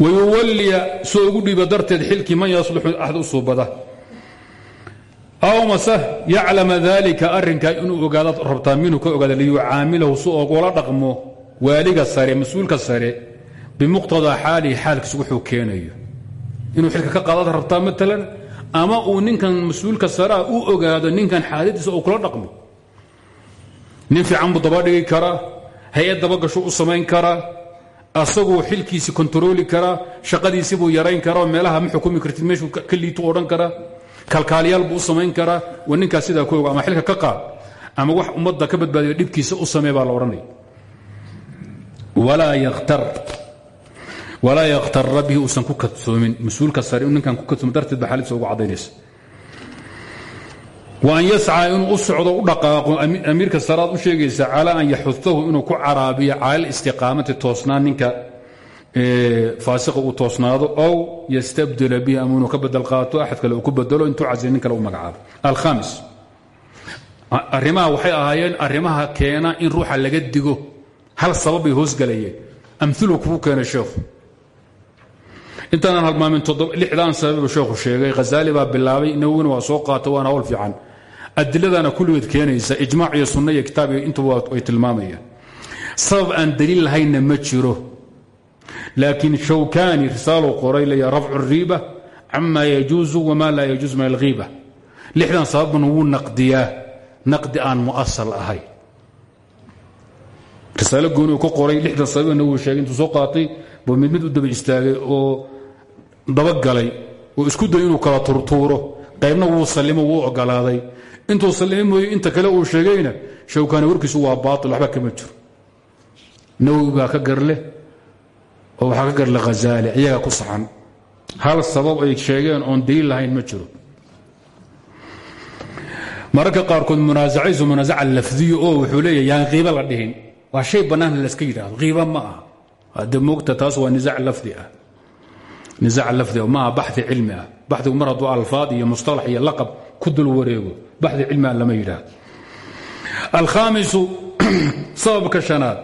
Wayuwalliya soo ugu dhiiba darteed xilkii man yasluxu axad u suubada aw mase yaclama dalika arrinkaa inuu ogaadaad rabtaa minhu ka ogaada liyucaamilahu si ogula dhaqmo waaliga sare mas'uulka sare bimuqtadaa xaalihi xaalkiis wuxuu keenayo. inuu xilka ka qaadaad rabtaa maalan ama uu ninkan mas'uulka sareah u ogaado ninkan xaaladiisa uu kula dhaqmo. nin fiican buu dabadhigi karaa hay'ad dabagashu u samayn karaa asaguu xilkiisii kontarooli karaa shaqadiisii buu yarayn karaa meelaha ma xukumi buu u samayn karaa wa ninkaas sidaa ama xilka ka qaad ama wax ummadda ka badbaadiyo dhibkiisa u samee la odhanaya walaa yakhtara bihi uusan ku kadsoomin. Mas'uulka sare ninkan ku kadsoomin darteed ba xaaladiisa ugu caddaynaysa. Wa an yascaa inuu u socdo u dhaqaaqo amiirka saraad u sheegaysa calaa an yaxudahu inuu ku caraabiyo cala listiqaamati toosnaan ninka faasiqa uu toosnaado ow yastabdila bihi ama inuu waxay ahaayeen arrimaha keena in ruuxa laga digo. Hal sabab bay hoosgalayeen amilu kuu keenay sheekhu intaanaan halmaamin lixdaan sababu sheekhu sheegay khazaali baa bilaabay nawowina waa soo qaata waana hawl fiican. Adiladana kulligeed keenaysa ijmaac iyo sunna iyo kitaab intuba ay tilmaamayaan. Sabab aan daliil lahaynna ma jiro. Laakiin shawkani risaalu qoray leeya rafcu riiba cama yajuuzu wama laa yajuuz min alghiiba. Lixdan sababban wuu naqdiyaa naqdi aan mu'asal ahayn risaalo gooni ka qoray lixdan sababna wuu sheegay intuu soo qaatay buu mid mid u daba istaagay oo dabagalay oo isku day inuu kala turtuuro qaybna wuu sallimo wuu ogolaaday. Intuu sallimo mooye inta kale uu sheegayna shawkaani warkiisu waa baail waxba kama jiro. Nawowi ka garleh oo waxaa ka garle khazaali iyaga ku saxan. Hal sabab ay sheegeen oon daliil lahayn ma jiro. Mararka qaarkood munaasacaysu munaasaca lafdiyo oo wuxuu leeyahy yaan la dhihin. Waa shay bannaan laska yidhahdo qiiba ma aha. Hadde moogta taas waa nisaac lafdi ah nisaac lafdi ah maaha baxi cilmi ah baxigu mar hadduu alfaad iyo mustalax iyo laqab ku dul wareego baxi cilmi ah lama yidhaahdo alkhaamisu sababka shanaad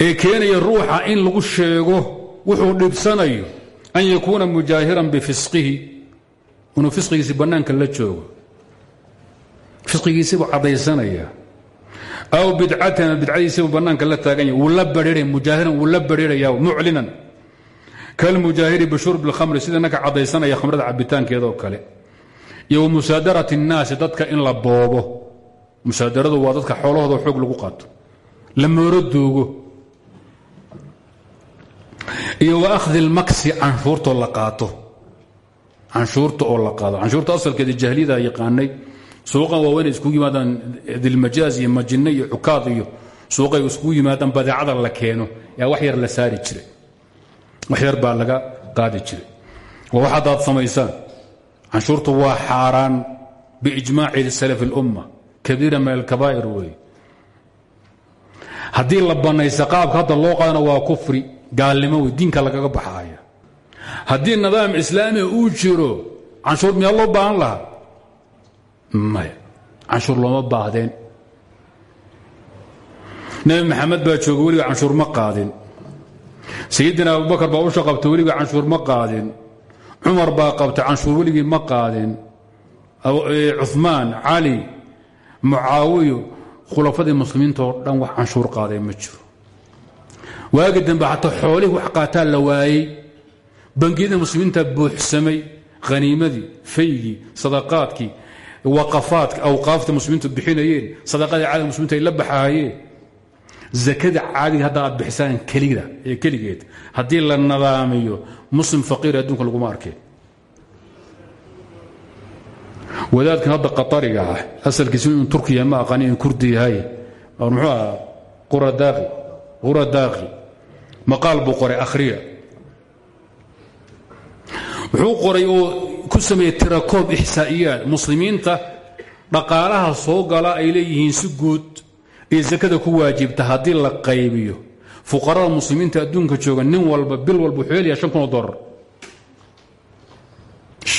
ee keenaya ruuxa in lagu sheego wuxuu dhibsanayo an yakuuna mujaahiran bifisqihi inuu fisqigiisi bannaanka la joogo fisqigiisibuu caddaysanaya aw bidcatan bidcadiisiibuu bannaanka la taagan yahy wuu la barhiiraya mujaahiran wuu la barhiiraya muclinan kalmujaahiri bishurbi اlkhamri sida ninka caddaysanaya khamrada cabitaankeeda oo kale iyo wa musaadarati الnaasi dadka in la boobo musaadaradu waa dadka xoolahooda xoog lagu qaato la mooro doogo iyo wa akhdi اlmaksi canshuurtoo la qaato canshuurta oo la qaado canshuurta asalkeeda jahliyada yaqaanay suuqan waa inay iskugu yimaadaan dilmajaaz iyo majinne iyo cukaad iyo suuqay iskugu yimaadaan badeecada la keeno yaa wax yar la saari jiray wax yar baa laga qaadi jiray. Waa wax haddaad samaysaan canshuurtu waa xaaraan biijmaaci salaf اlumma kabiira min alkabaa'ir weeye haddii la bannaysa qaabka hadda loo qaadana waa kufri gaalnimo wey diinka lagaga baxaaya. Haddii nidaam islaamiga uu jiro canshuur miyaa loo baahan lahaa? Maya canshuur looma baahdeen. Nebi maxamed baa jooga weliga canshuur ma qaadin sayidina abubakar baa usha qabta weliga canshuur ma qaadin. Cumar baa qabta canshuur weligii ma qaadin. Cumaan cali mucaawiyo khulafadii muslimiinta oo dhan wax canshuur qaadee ma jiro. Waagi dambe xataa xoolihii wax qaataa la waayey bangiyadii muslimiinta buuxsamay haniimadii faygii sadaqaadkii waqafaadka awqaafta muslimiintu bixinayeen sadaqadii caadiga muslimiinta ay la baxaayeen zakada caadiga hadda aad bixisaan kelida ee keligeed. Haddii la nadaamiyo muslim faqiir adduunka laguma arkeen wadaadkan hadda qaariga ah asalkiisu in turkiya ma aqaani in kurdi yahay muxuu aha quradaaqi quradaaqi maqaal buu qoray akhriya. Wuxuu qoray oo ku sameeyey tirakoob ixsaa'iyaad. Muslimiinta dhaqaalaha soo gala ay leeyihiin si guud iyo sakada ku waajibta haddii la qaybiyo. Fuqarada muslimiinta adduunka jooga nin walba bil walba wuxuu helayaa an kunoo dolar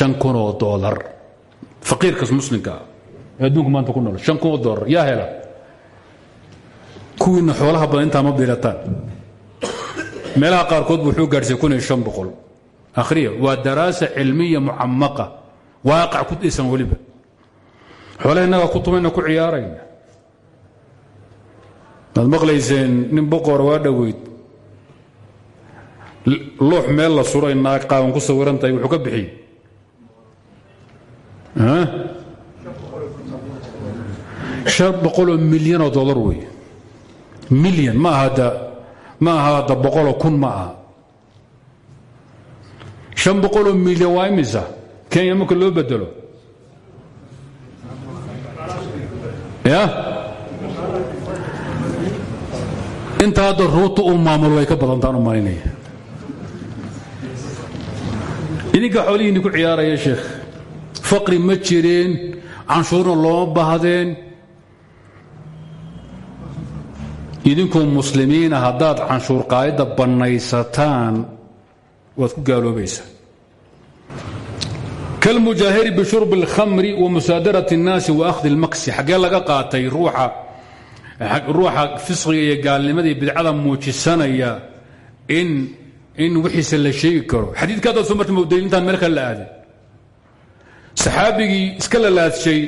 an kunoo dolar faqiirkas muslimka ah. Ee adduunka maanta ku nool. An kunoo dolar yaa hela. Kuwiina xoolaha badan intaa ma bilataan meelaha qaarkood bu wuxuu gaadhsiiy kun iyo an boqol. Akhriya waa daraasa cilmiya mucamaqa waaqac ku dhisan weliba. Xoolaha innagaa ku tumayna ku ciyaarayna maad maqlayseen nin boqora waa dhoweyd. Luux meel la suray naag qaawan ku sawiran wuxuu ka bixiyey. Boqoloo milyanoo dolar wey. Milyan ma aha da ma aha da boqoloo kun ma aha. An milyan waa imisa? Kenya marka loo bedelo ya inta hadda ruuta uu maamulo way ka badantaan u malinaya idinka xoolihiinni ku ciyaaraya sheekh faqri ma jireen canshuurna looma baahdeen idinkoo muslimiina haddaad canshuur qaadidda bannaysataan waad ku gaaloobaysaa kalmujaahiri bishurb اlkhamri wa musaadarat الnaasi wa akhdi اlmaksi xaggee laga qaatay ruuxa ruuxa fisqiga iyo gaalnimada bidcada muujisanaya in in wixiisa la sheegi karo. Xadiidka haddaad soo marta mawdali intaan meel kale aadin. Saxaabigii iska lalaadshay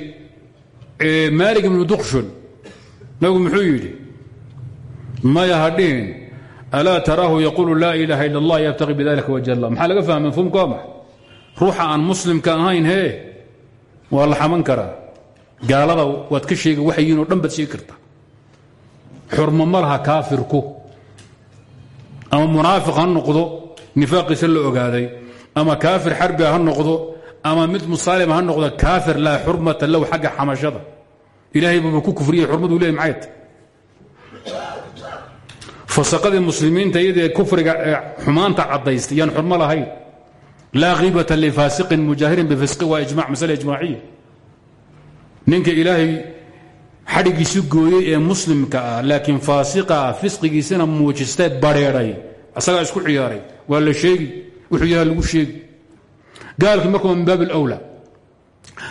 maalik ibnu duqshun nabigu muxuu yidhi maya hadhihin alaa taraahu yaquulu laa ilaaha ila اllah yabtaqi bidalika wajh allah maxaa laga fahma mafhuumka waa maxa ruuxa aan ahayn hee waa la xaman karaa. Gaalada waad ka sheegi waxayiin oo dhan baad sheegi kartaa xurmo ma laha kaafirku. Ama munaafiq ha noqdo nifaaqiisa la ogaaday. Ama kaafir xarbiga ha noqdo ama mid musaalima ha noqdo kaafir laa xurmata lahu xagga xamashada. Ilaahay buuba ku kufriyey xurmaduu leey maxay tahy fasaqadii muslimiinta iyadee kufriga xumaanta caddaystay yaan xurmo lahayn. Laa khiibata lifaasiqin mujaahirin bifisqi waa ijmac masale ijmaaciya. Ninka ilaahay xadhigiisi gooyey ee muslimka ah laakiin faasiqa ah fisqigiisina muujistee badheedhay asagaa isku ciyaaray waa la sheegi wuxuu yaha lagu sheegi gaalkii marka waa min baab alawla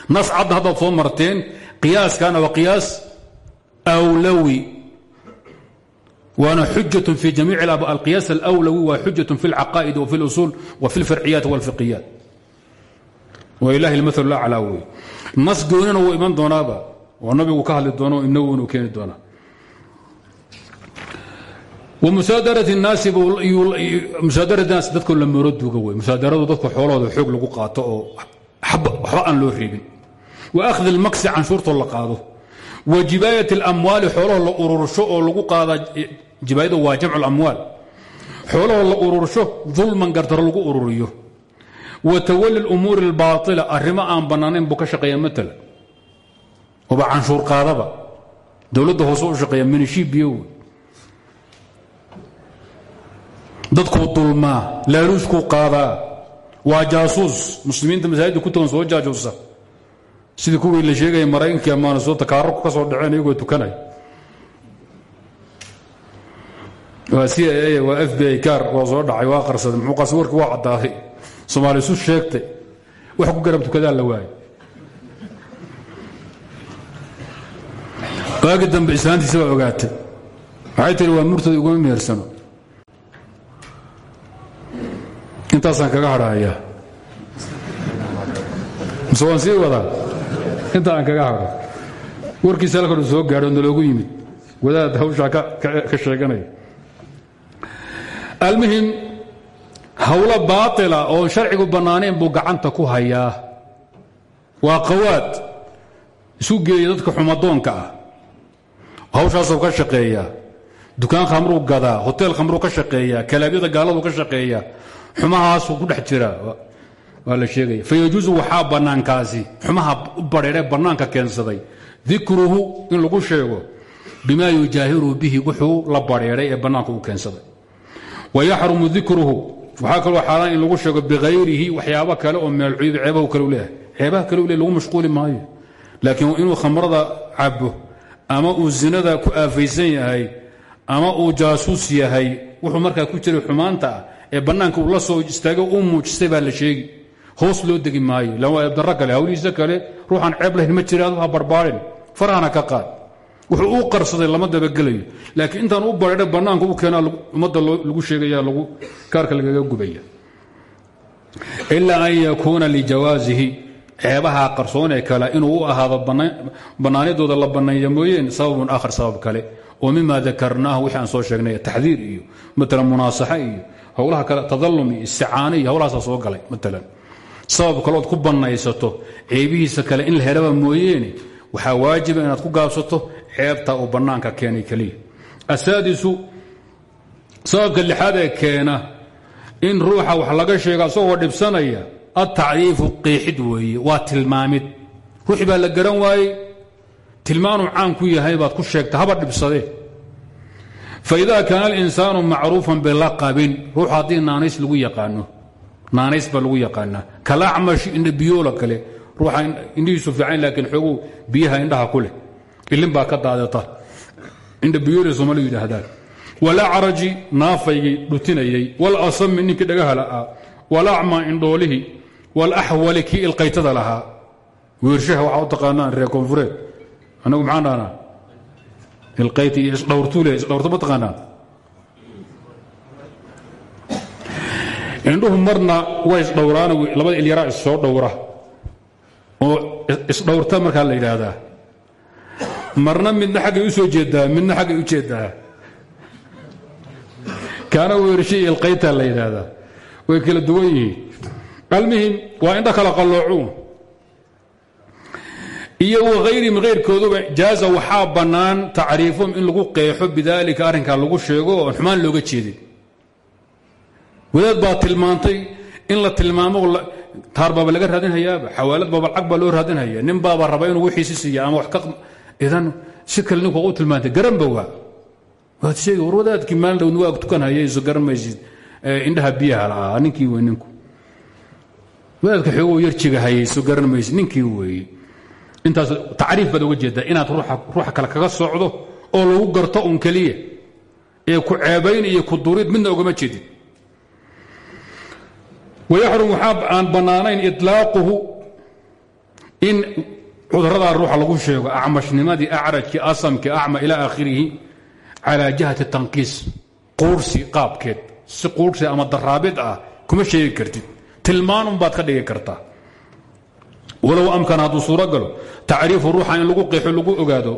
nas cadda haddaad soo marteen qiyaaskana waa qiyaas awlawi waana xujaة fi jamiic alqiyaas alawlawi waa xujaة fi اlcaqaa'id wa fi اlusuul wa fi اlfarciyaat wاlfiqiyaat wailahi اlmaal aclaa wey nas goonina wuu iman doonaaba oo nabigu ka hadli doono inagu inuu keeni doonaa musaadarat naasi musaadarat naas dadkoo la maro duuga wey musaadaradu dadka xoolahooda xoog lagu qaato oo waxba aan loo reebin wa akhdi اlmaksi canshuurtoo la qaado wa jibaayat اlamwaali xoolaho la urursho oo lagu qaada jibaayadu waa jamcu اlamwaal xoolahoo la urursho dulman gardaro lagu ururiyo wa tawali اlumuuri اlbaaطila arrimo aan bannaanayn buu ka shaqeeya matala oba canshuur qaadaba. Dowladda hoose u shaqeeya minishiibiyo dadkuu dulmaa laaluuskuu qaadaa waa jaasuus muslimiinta masaajidda ku tagan soo jaajuusa sidii kuwii la sheegaya maraykankii amaana soo takaararku ka soo dhaceen iyagoo tukanaya waa c a waa f i soo dhacay waa qarsaday. Muxuu warki waa caddaaday. Soomaali isu sheegtay. Wax ku garab tukadaa la waayay waagi dambe islaantiisa baa ogaatay. Waxay tihi waa murtada iguma meersano. Intaasaan kaga hadhaaya mise waan sii wadaa? Inta aan kaga hadho. Warkiisa halkan uu soo gaadho naloogu yimid. Wadaad hawshaa ka sheeganaya almuhim hawlo baatila oon sharcigu bannaanayn buu gacanta ku hayaa. Waa qawaad isu geeya dadka xumadoonka ah hawshaasuu ka shaqeeyaa dukaan khamruu gadaa hoteel khamruu ka shaqeeyaa kalaabyada gaaladuu ka shaqeeyaa xumahaasuu ku dhex jiraa waa la sheegaya fayajuusu waxaa bannaankaasi xumaha u badheeree bannaanka keensaday. Dikruhu in lagu sheego bimaa yujaahiru bihi wuxuu la badheeray ee bannaanka u keensaday. Wayaxrumu dikruhu waxaa kaloo xaaraan in lagu sheego bikayrihi waxyaabo kale oo meelcuyub ceebahu kale leeyahay. Ceebaha kale u leey lagu mashquuli maayo. Laakiin inuu khamrada cabo ama uu zinada ku aafaysan yahay ama uu jaasuus yahay wuxuu markaa ku jiray xumaanta ah ee bannaanka uu la soo istaago u muujistay baa la sheegi. Hoos loo degi maayo. Lan waa eebdarro kale hawlihiisa kale ruuxaan ceeb lahayn ma jira adu ha barbaarin. Farahana ka qaad. Wuxuu uu qarsaday lama dabagelayo. Laakiin intaan u bareedha bannaanka u keenaa ummadda lagu sheegaya lagu kaarka lagaga gubaya ilaa an yakuuna lijawaasihi ceebaha qarsoon ee kale inuu u ahaado bannaanidooda la banneeya mooyeen sababun aakhar sabab kale. Oo mima dakarnaahu wixii aan soo sheegnay taxdiir iyo maalan munaasaxa iyo howlaha kale tadallum iyo isticaano iyo howlahaasaa soo galay maalan sabab kalood ku bannaysato ceebihiisa kale in la helaba mooyeene waxaa waajiba inaad ku gaabsato ceebta uu bannaanka keenay keliya. Asaadisu sababka lixaad ee keena in ruuxa wax laga sheego asagoo dhibsanaya altacriifu qiixid weeye waa tilmaamid. Ruuxi baa la garan waayey tilmaanuu caan ku yahay baad ku sheegta haba dhibsadee. Faida kaana alinsaanu macruufan bilaqabin ruux haddii naanays lagu yaqaano naanays baa lagu yaqaanaa. Kalacmash indha biyoola kale ruuxa indhihiisu fiican laakiin xoogu biyaha indhaha ku leh. Ilin baa ka daadata. Indha biyoole soomali yidhaahdaan. Walacraji naafaygii dhutinayey. Walasami ninkii dhagahala'aa walacma indhoolihii walaxwali kii ilqaytada lahaa. Weershaha waxaa u taqaanaan reer koonfureed annagu maxaan dhahnaa? Ilqayti iyo isdhawrtuule isdhawrto ma taqaanaan indhuhu marna way isdhowraan labada ilyaraa issoo dhowra. Oo isdhowrta markaa la yidhaahdaa. Marna midna xaggay u soo jeedaa midna xaggay u jeedaa kaana weersha iyo ilqaytaa la yidhaahdaa. Way kala duwan yihiin almuhim waa indha kala qalloocuun. Iyo wahayrihim hayrkooduba jaaza waxaa bannaan tacriifum in lagu qeexo bidaalika arrinkaa lagu sheego oon xumaan looga jeedin wadaad baa tilmaantay in la tilmaamo taar laga raadinhayaaba xawaalad baaba lacag loo raadinhaya nin baaba raba inuu wixiisi siiya ama wax ka idan si ninku u tilmaantay garanba waa. Waad sheegi war wadaadkii maalin dhow waa tukanhaya so garan maysid indhaha biyaha la'aa wadaadka xoogoo yarjiga hayay so garan maysid ninkii weeye. Intaas tacriif baad uga jeedaa inaad ruuxa kale kaga socdo oo lagu garto un keliya ee ku ceebayn iyo ku durid midna ogama jeedin. Wayaxrum waxaa aan bannaanayn iطlaaquhu in cuduradaa ruuxa lagu sheego acmashnimadii acrajkii asamkii acma ilaa aakhirihi calaa jihati tanqiis quursi qaabkeed. Si quursi ama daraabid ah kuma sheegi kartid tilmaanun baad ka dhigi kartaa. Walow amkana hadduu suuro galo tacriifu ruuxa in lagu qeexo lagu ogaado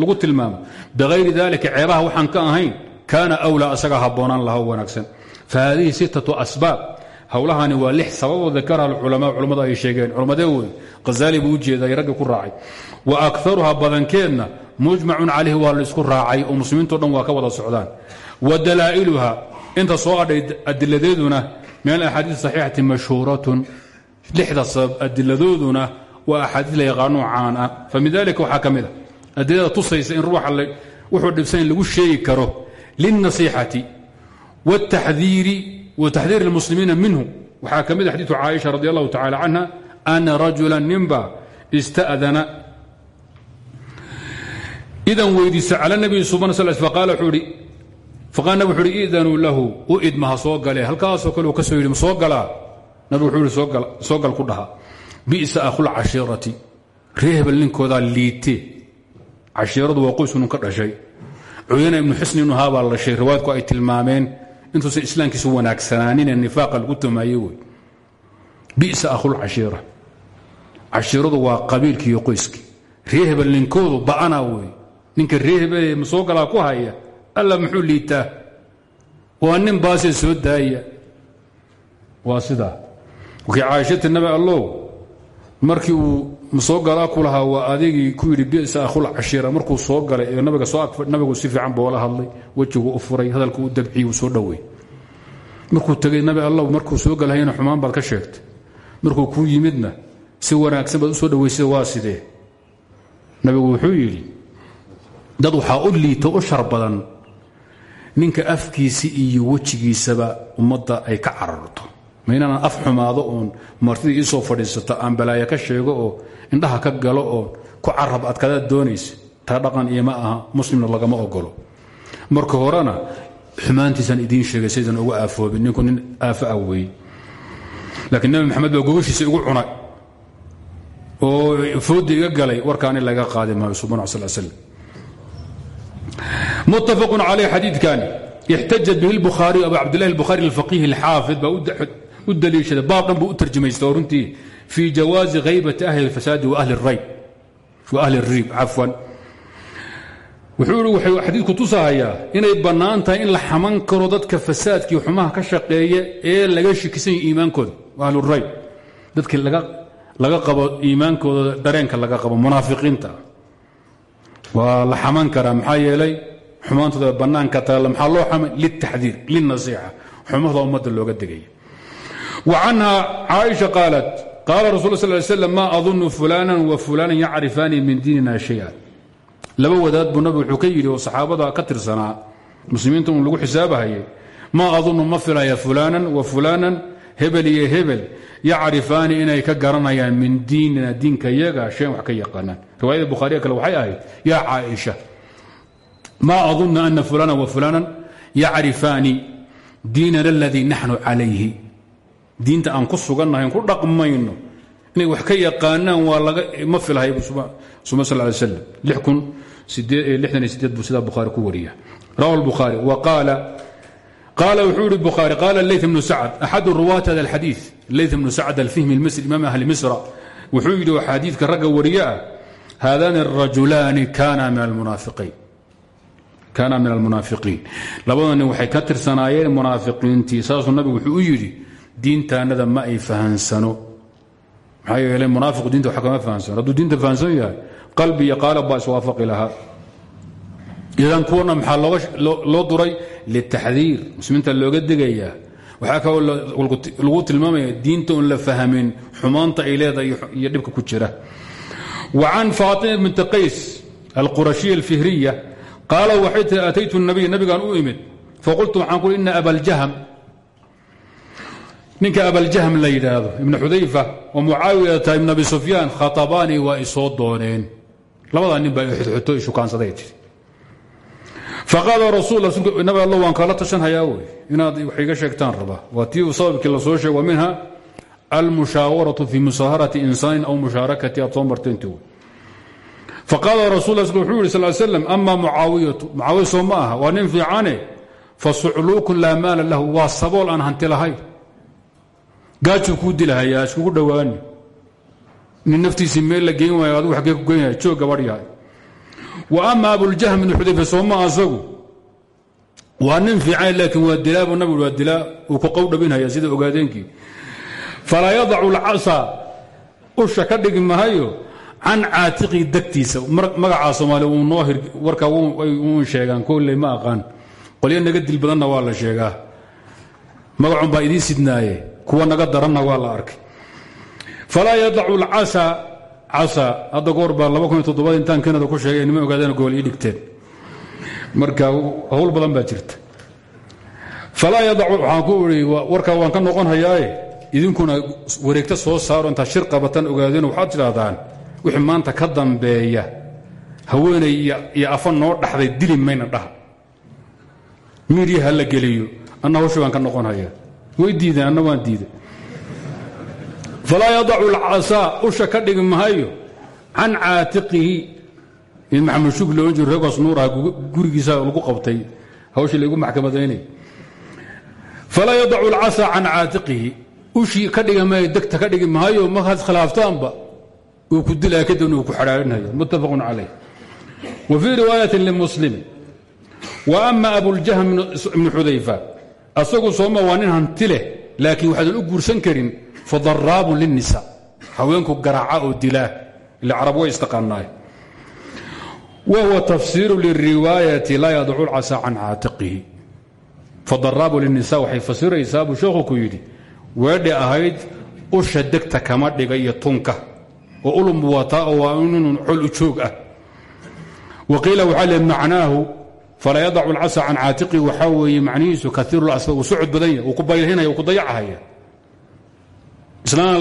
lagu tilmaamo bihayri dalika ceebaha waxaan ka ahayn kaana awlaa asaga habboonaan laha wanaagsan. Fa haadihi sittatu asbaab waa lix sababoo dakaraha alculamaa culammadu ay sheegeen culammadee wey khazaali buu jeeday ragga ku raacay. Wa akaruha badankeedna mujmacun calayhi waa laysku raacay oo muslimiinto dhan waa ka wada socdaan. Wa dalaa'iluha inta soo adhay adiladeeduna min alaxaadiis saxiixati mashhuuratun lixda sabab adiladooduna waa axaadiis la yaqaano caan ah fa min dalika waxaa ka mid a adilada tusaysa in ruuxa wuxuu dhibsan lagu sheegi karo lilnasiixati wاtaxdiiri wtaxdiir اlmuslimiina minhu waxaa ka mid a xadiiu caaisha radi allahu tacala canha ana rajula ninba ista'dana idan weydiisa cala nabiyi suban sl faqaala wuxuu ihi faqaal nabig wuxu uhi lahu u idma ha soo galee. Halkaasoo kale uu ka soo yidhi ma soo galaa? Nabig wuxuu yihi soo gal ku dhaha. Bi'sa akhul cashiirati. Ree hebel liite. Cashiiradu waa qoyskunun ka dhashay. Cuyana ibnu xusni inu haabaa la dhashay riwaayadku ay tilmaameen intuusan islaamkiisu wanaagsanaaninee nifaaqa lagu tumaayey wey. Bi'sa akhul cashiira. Cashiiradu waa qabiilkii iyo qoyskii. Ree hebel ninkoodu ba'ana wey. Ninka ree hebel ma soo galaa ku haya alla muxuu liitaa waa nin baasee soo daaya. Waa sidaa wakii caaishati nabi allow markii uu soo galaa ku waa adigii ku yidhi bisa akhul cashiira. Markuu soo galay ee nabiga soo nabigu si fiican boola hadlay wejigu u furay hadalku u dabciyey soo dhowey. Markuu tegey nabi allow markuu soo galhayna xumaan baad ka sheegtay. Markuu kuu yimidna si wanaagsan baad u soo dhowaysay waa sidee? Nabigu wuxuu yidhi dad waxaa u liito u shar badan ninka afkiisi iyo wejigiisaba ummadda ay ka cararto. Ma inaanan af xumaado oon martidii ii soo fadhiisato aan balaayo ka sheego oo indhaha ka galo oo ku carab adkadaad doonaysa taa dhaqan iyo ma aha muslimna lagama ogolo marka horena xumaantiisaan idiin sheegay saydan ugu aafoobin ninku nin aafo ah laakiin nabi maxamed baa gogashiisa igu cunay oo fooda iga galay warkaani laga qaadi maayo subana sal slam mutafaqun caleyh xadiidkani ixtajat bihi lbukhaariy abu cabdillahi albukhaari alfaqiih alxaafid baa u daliishaday baab dhan buu u tarjimaysta oo runtii fii jawaazi haybati ahli اlfasaadi waahli اriib cafwan. Wuxuu ihi waxay xadiidku tusahayaa inay bannaan tahay in la xaman karo dadka fasaadkii xumaha ka shaqeeya ee laga shikisan yahi iimaankooda ahlurayb dadkii laga qabo iimaankooda dareenka waa la xaman karaa maxaa yeelay xumaantooda bannaanka taalla maxaa loo xamay liltaxdiir lilnasiixa. Xumahda ummadda looga degaya wa canha caaisha qaalat qaala rasul sal ly slam ma adunnu fulanan wa fulanan yacrifaani min diinina shaya laba wadaad buu nabigu wuxuu ka yidhi oo saxaabada ka tirsanaa muslimiinta lagu xisaabahayay ma adunnu ma filaya fulaanan wa fulaanan hebel iyo hebel yacrifaani inay ka garanayaan min diinina diinka yaga shayan wax ka yaqaanaan. Riwaayada bukhaariya kale waxay ahayd yaa caaisha ma adunna ana fulana wa fulaanan yacrifaani diinana aladii naxnu calayhi. Diinta aan ku sugannahay ku dhaqmayno. Inay wax ka yaqaanaan waa laga ma filhay suma sal lay slam buu sidaa bukhaari ku wariya rawahu lbukhaari wa qaala qaala wuxuu ihi bukhaari qaala leyt bnu sacd axadu ruwaati hada alxadiid leyt bnu sacd alfihmi lmisri imaam ahli misra wuxuu yidhi xadiidka ragga wariye ah haadani arajulaani kana min almunaafiqiin labada nin waxay ka tirsanaayeen munaafiqiintii saasuu nabigu wuxuu u yidhi diintaanada ma ay fahansano maxaa yeelay munaafiqu diinta wax kama fahansano hadduu diinta fahansan yahay qalbi iyo qaalab baa iswaafaqi lahaa idan kuwana maxaa loo duray litaxdiir muslimiinta looga digayaa waxaa kaloo lagu tilmaamaya diinta oon la fahmin xumaanta ay leedahay iyo dhibka ku jira wa can faatima binti qays alqurashiya alfihriya qaala waxay tii ataytu nabiy nabigaan u imid faqultu waxaan ku ina abaljahm ninka abaljahm la yidhaahdo ibn xudayfa oo mucaawiyata ibn abi sufyaan khatabaanii waa isoo dooneen labadaa nin baa xudxuto ishukaansaday tii faqaala rasuul nabi alla waan kala tashanhayaa wey inaad wax iga sheegtaan raba waa tii uu sababkii la soo sheeg wa minha almushaawaratu fi musaaharati insaanin aw mushaarakati aad soo marteentii wey faqaala rasul wuxuu yidhi sal slam ama mucaawiyatu mucaawiya soo ma aha waa nin fiicane fa sucluukun laa maala lahu waa sabool aan hanti lahayn gaajuu kuu dilahayaa iskugu dhowaani nin naftiisii meel la geyn waayo adigu xaggee ku geynaya joog gabadh yahay ama abuljahm ibnu xudayfa soo ma asagu waa nin fiican laakiin waa dilaabu nabigu waa dilaa uu ku qowdhabinhaya sida ogaadeenkii falaa yadacu lcasa usha ka dhigi mahayo can caatiqii degtiisa. Magacaa soomaali uu noo warka un sheegaan kolley ma aqaan. Qolyo naga dil badanna waa la sheegaa. Magacun baa idiin sidnaaye kuwa naga daranna waa la arkay. Falaa yadacu lcasa casa hadda goor baa intaan kanada ku sheegay nima ogaadeen gool ii dhigteen. Marka hawl badan baa jirta. Falaa yadacu waxaan ku ii warkaa waan ka noqon hayaaye idinkuna wareegta soo saaro intaad shir qabatan ogaadeen waxaad tidhaahdaan wixii maanta ka dambeeya haweenay iyo afa noo dhaxday dili mayna dhaha. Miidya ha la geliyo anna hawshi baan ka noqonhaya way diideen anna waan diiday falaa yadacu lcasaa usha ka dhigi mahayo can caatiqihi. In maxamed shugli ohan jiro reegaas nuuraha gurigiisa lagu qabtay hawshii laygu maxkamadaynay falaa yadacu lcasaa can caatiqihi ushii ka dhigi maayo degta ka dhigi maayo markaad khilaaftaanba uu ku dilaya kadibna uu ku xadhaarinaya muttafaqun calayh. Wa fii riwaayati limuslim wa ama abuljahm ibnu xudayfa asagu sooma fadaraabun linisa haweenku garaaca oo dilaa. Ila carab way istaqaanaay wa huwa tafsiiru liriwaayati laa yadacu lcasa can caatiqihi. Fadaraabu linisa waxay fasiraysaa buu sheekhu ku yidhi. Weedhi ahayd usha degta kama dhiga iyo tunka. Oo ulumbu wataa oo waa inun xol u joog ah. Wa qiila waxaa le macnaahu falaa yadacu lcasa can islaan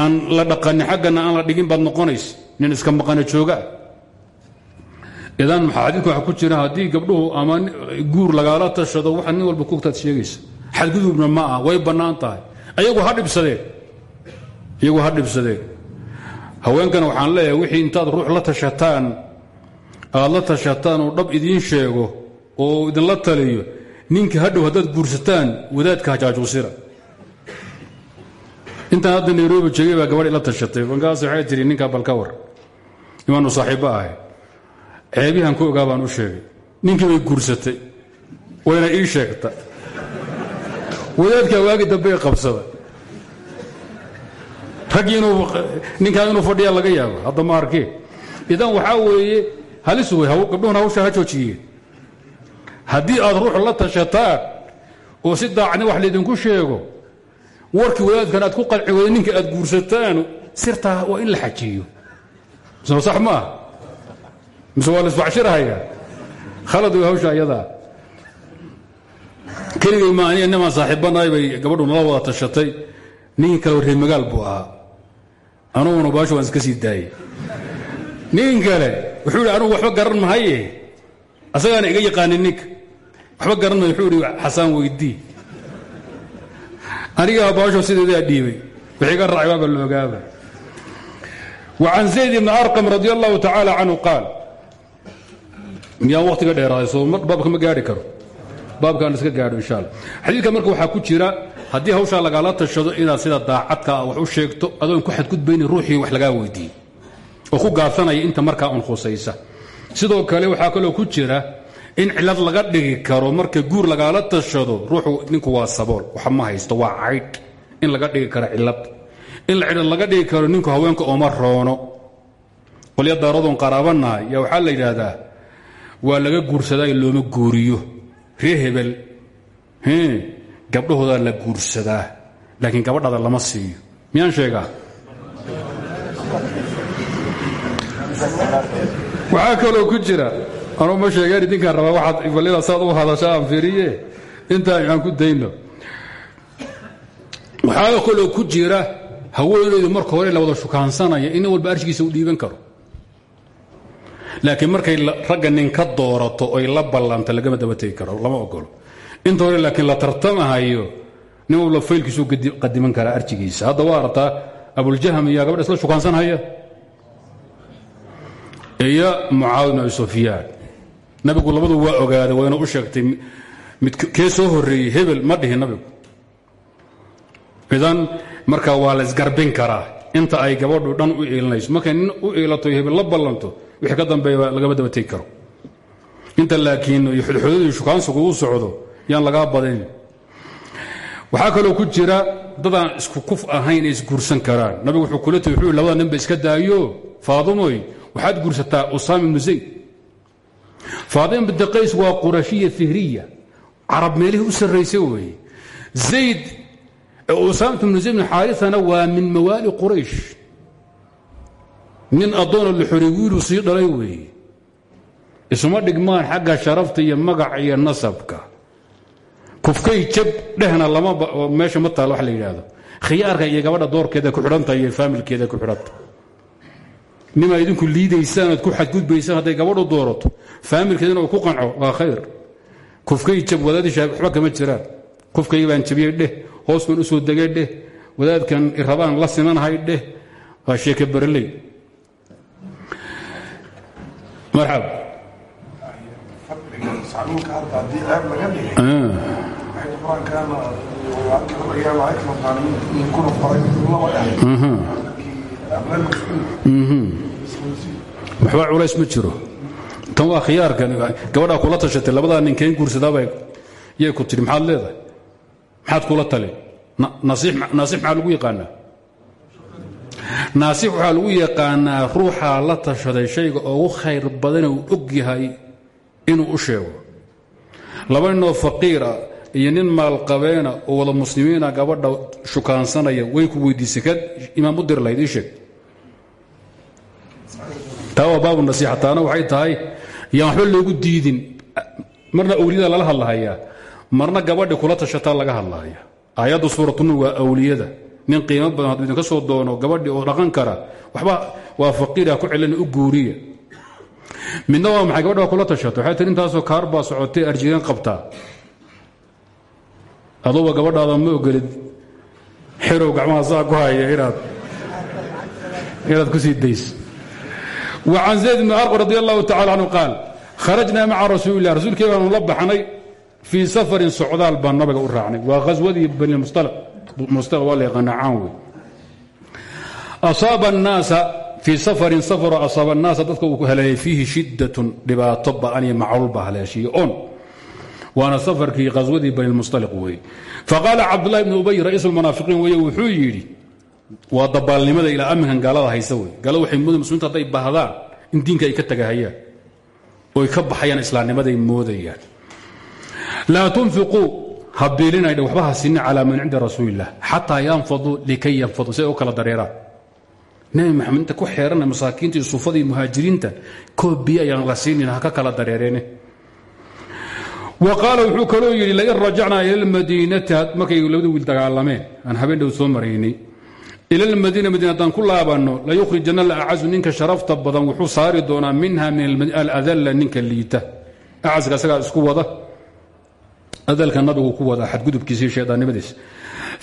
aan la dhaqanin xaggana aan la dhigin baad noqonays nin iska maqana joogaa idan xadiidka waxa ku jira haddii gabdhuhu ama guur lagaala tashado waxa nin walba kugtaad sheegaysa. Xadgudubna ma ah way bannaan ayagu ha dhibsadeen iyagu ha waxaan leeyahay wixii intaad ruux la tashataan aad la tashataan oo dhab idiin sheego oo idinla taliyo ninka hadhow haddaad guursataan wadaadka hajaajuusira intaan hadda nairobi joogay baa gabadh ila tashatay. Markaas waxay tihi ninkaa balka war. Imaanu saaxiibbo ahay. Ceebihan ku ogaa baan u sheegay. Ninkii bay guursatay. Wayna ii sheegta. Wadaadkaa waagi dambey qabsada. Raggii ninkaa inuu fadhiyaa laga yaabo hadda ma arkeen idan waxaa weeye halis wey gabdhuhuna hawsha ha joojiyeen. Haddii aad ruux la tashataan oo si daacni wax laydinku sheego warkii wadaadkan aad ku qalci wada ninka aad guursataan sirtaa waa in la xajiyo. Misna sax ma ah mise waa laisbacshirahaya khalad wey hawsha ayadaa keligay ma aniga nimaan saaxiibbanahay bay gabadhu nala wada tashatay. Ninkii kale reer magaal buu ahaa. Anuguna baasho waan iska sii daayey nin kale wuxuu yidhi anugu waxba garan mahaye? Asagaana iga yaqaanin ninka waxba garan mahay wuxuu yidhi xasaan weydii aniga baasho sideedaa dhiibay? Wixii ga raacay waaba loogaaba wa can zayd ibni arqam radi allahu tacaala canhu qaal. Miyaan wakhtiga dheeraaday soo baabka ma gaari karo. Baabkaan iska gaadho insha alla xadiidka marka waxaa ku jira haddii hawshaa lagaala tashado inaad sida daacadkaa wax u sheegto adoon ku xadgudbaynin ruuxii wax lagaa weydiiyey. Oo ku gaabsanaya inta markaa un khusaysa sidoo kale waxaa kaloo ku jira in cilad laga dhigi karo marka guur lagaala tashado ruuxu ninku waa sabool. Wax ma haysto waa caydh in laga dhigi karo cilad. In la cidhan laga dhigi karo ninku haweenka ooma roono. Qolya daaradun qaraabanahay yaa waxaa la yidhaahdaa waa laga guursadaa looma guuriyo. Ree hebel. Gabdhahoodaa la guursadaa. Laakiin gabadhada lama siiyo. Miyaan sheegaa? Waxaa kaloo ku jira anuu ma sheegeen idinkaan rabaa waxaad balida saad u hadasha fiiriye? Intaan aan ku dayno. Waxaa kaloo ku jira haweenaydu marka hore la wada shukaansanaya in walba arshigiisa u dhiiban karo? Laakiin markay ragga nin ka doorato oy la ballanto lagama daba karo lama ogolo inta hore laakiin la tartamahayo nin walba faylkiisuu qadiman karaa arjigiisa hadda waa artaa abuljahm iyo gabadha isla shukaansanhaya iyo mucaawid bin abi sufyaan nabigu labadu waa ogaaday wayna u sheegtay kee soo horreeyey hebel ma dhihin nabigu. Idan marka waa la isgarbin karaa inta ay gabadhu dhan u iilinayso markay nin u iilato hebel la ballanto wixii ka dambeeya lagama daba tegi karo. Inta laakiin xudxudadii shukaansigu u socdo yaan lagaa badayn waxaa kaloo ku jira dadaan isku kuf ahayn ay isguursan karaan. Nabigu wuxuu kula tagi wuxuu labada ninba iska daayo faadimoy waxaad guursataa usaama ibnu zayd faadima binti qays waa qurashiya fihriya carab meelihii u sarraysa weeye zayd usaamatu ibnu zayd bn xaarisana waa min mawaali quraysh nin addoona la xori wiiluu sii dhalay weeye isuma dhigmaan xagga sharafta iyo magaca iyo nasabka kufkay jab dhehna meesha ma taal wax la yidhaahdo khiyaarka iyo gabadha doorkeeda ku xidhantahay iyo faamilkeeda ku xidhanta nimaa idinku liidaysaan oad ku xadgudbaysaan hadday gabadhu doorato faamilkeedana uu ku qanco waa khayr kufkay jab wadaadii shaafi waxba kama jiraan kufkay baan jabiyey dheh hoos baan u soo degay dheh wadaadkan rabaan la simanahay dheh waa sheeke bareley marxab waxba culays ma jiro? Tan waa khiyaarkan gabadhaa kula tashatay labadaa nin keen guursadaabay yay ku tidhi maxaad leedahay? Maxaad kula tali? Naasix maxaa lagu yaqaanaa? Naasix waxaa lagu yaqaanaa ruuxaa la tashaday shayga ugu khayr badane uu og yahay inuu u sheego. Laba ninoo faqiira iyo nin maalqabeena oo wada muslimiina gabadha shukaansanaya way ku weydiisay ka imaam u dir lahayd sheeg. Taa waa baabu nasiixa waxay tahay yaan waxba loogu diidin. Marna awliyada lala hadlahayaa marna gabadhi kula tashataa laga hadlahaya aayadda suuratunu waa awliyada. Nin qiimo badan hadduu idinka soo doono gabadhi oo dhaqan kara waxba waa faqiira ku celin u guuriya. Midna waa maxay gabadha kula tashato waxay tii intaasoo kaar baa socotay arjigan qabtaa aduuba gabadhaada ma ogolid. Xirow gacmaha ku haya inaad ku sii days. Wacan zayd bni arqo radi allahu tacala canhu qaal kharajnaa maca rasuulilah rasuulkii baanu la baxnay fii safarin socdaal baan nabiga u raacnay. Waa khaswadii banimustalaq waa la yaqaanaa caanwe asaaba annaasa fii safarin safaroo asaaba annaasa dadka uu ku haleeyay fiihi shiddatun dhibaato ba'aniyo macruul baa haleeshiiye oon waana safarkii ghaswadii bani mustalq wey faqaala cabdullahi bn ubay ra'iisu lmunaafiqiin weye wuxuu yidhi waa dabaalnimada ilaa amminkan gaalada haysa wey gaalada waxay moodeen muslimiintu hadday baahdaan in diinka ay ka tagahayaan oy ka baxayaan islaamnimaday moodayaan. Laa tunfiquu ha biilinay waxba ha sinni calaa man cinda rasuuliillah xataa yanfaduu likay yanfaduu si ay u kala dareeraan nebi maxamed inta ku xeeranay masaakiinta iyo sufada iyo muhaajiriinta koob biyo ayaan la siinin ha ka kala dareereene wa qaala wuxuu kaloo yidhi lain rajacnaa ila lmadiinati markay labada wiil dagaalameen aan habeen dhow soo maraynay ila lmadiina madiina haddaan ku laabanno layukhrijana alacazu ninka sharafta badan wuxuu saari doonaa minha min aladalla ninka liita. Acaska asagaa isku wada adalka nabigu ku wada xadgudubkiisa iyo shaydaannimadiisa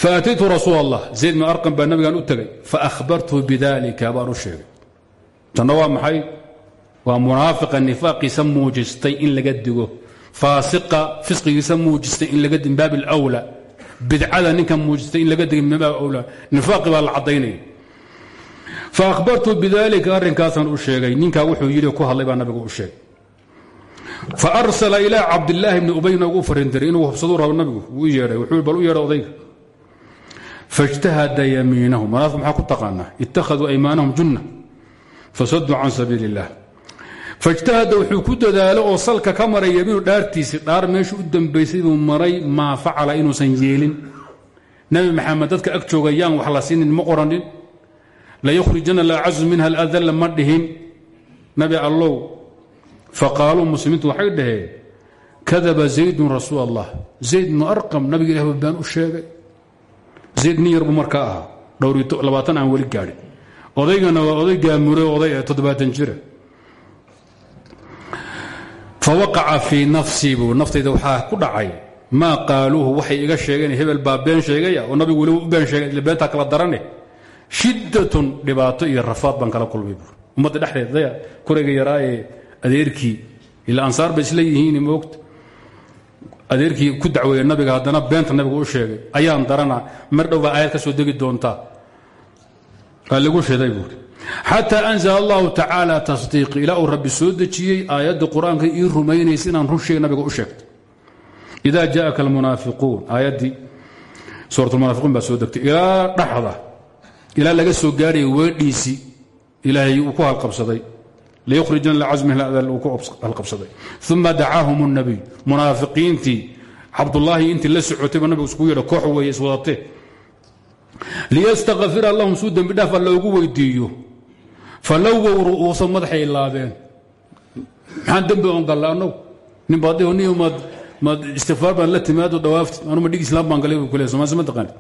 faataytu rasuul allah zayd bn arqam baa nabigan u tegay faahbartuhu bidalika baan u sheegay. Tanna waa maxay? Waa munaafiqa nifaaqiisa muujistay in laga faasiqa fisqigiisa muujistay in laga min baab alwla bidcada ninka muujistay in laga digay min baab baa la caddaynaya faahbartu bidalika arrinkaasaan u sheegay. Ninkaa wuxuu yidhi ku hadlay baa nabigu u sheegay. Faarsala ilaa cabdilaahi bni ubay noogu farindiray inuu hubsaduu rabo nabigu. Uu yeedhay wuxuu bal u yeedha odayga. Faاjtahada yamiinahu manaafiq maxaa ku taqaanaa? Ittakhaduu aymaanahum junna. Fasaduu can sabiili faاjtahada wuxuu ku dadaalo oo salka ka maray yamiinu dhaartiisi dhaar meesha u dambaysay buu maray maa facala inuusan yeelin. Nebi maxamed dadka ag jooga wax la siinin ma qoranin. Layukhrijana alacazu minha aladalla ma dhihin. Nabi allow faqaaluu muslimiintu waxay dhaheen kadaba zaydun rasuul allah zayd bnu arqam nabiga ilah baan u sheegay. Zayd nin yar buu markaa ahaa. Dhowrlabaatan aan weli gaadhin. Odaygana waa oday gaamure oday ee toddobaatan fawaqaca fii nafsii buu naftayda waxaa ku dhacay maa qaaluuhu waxay iga sheegeen hebel baa been sheegaya oo nabigu weliba u been sheegay beentaa kala darane shiddatun dhibaato iyo rafaad baan kala kulmay buur ummadda dhexdeeda kurayga yaraaye adeerkii ila ansaar bay isla yihiin ku dacweeye nabiga haddana beenta nabiga u sheegay ayaan darana mar dhow baa ka soo degi doontaa waa lagu sheeday buuri xataa anzla allahu tacaala tasdiiqi ilaa uu rabbi soo dejiyey aayadda qur'aanka ii rumaynaysa inaan runsheega nabiga u sheegtay ida jaaka almunaafiquun. Aayaddii suuratulmunaafiquun baa soo degtay. Ilaa dhaxda ilaa laga soo gaarhaya weedhiisii ilaahay uu ku halqabsaday. Liyukhrijna lcamihdal uu ku halqabsaday. Uma dacaahum اnabiy munaafiqiintii cabdullaahi intii la socotayba nabigu isku yeedha koox falowow ru'uusan madaxay laabeen maxaan dembi on galla annagu? Nin baad ni maad maad istikfaar baan la timaado dhawaafti. Anuma dhig islaam baan galay buu ku leey somaasi ma taqaani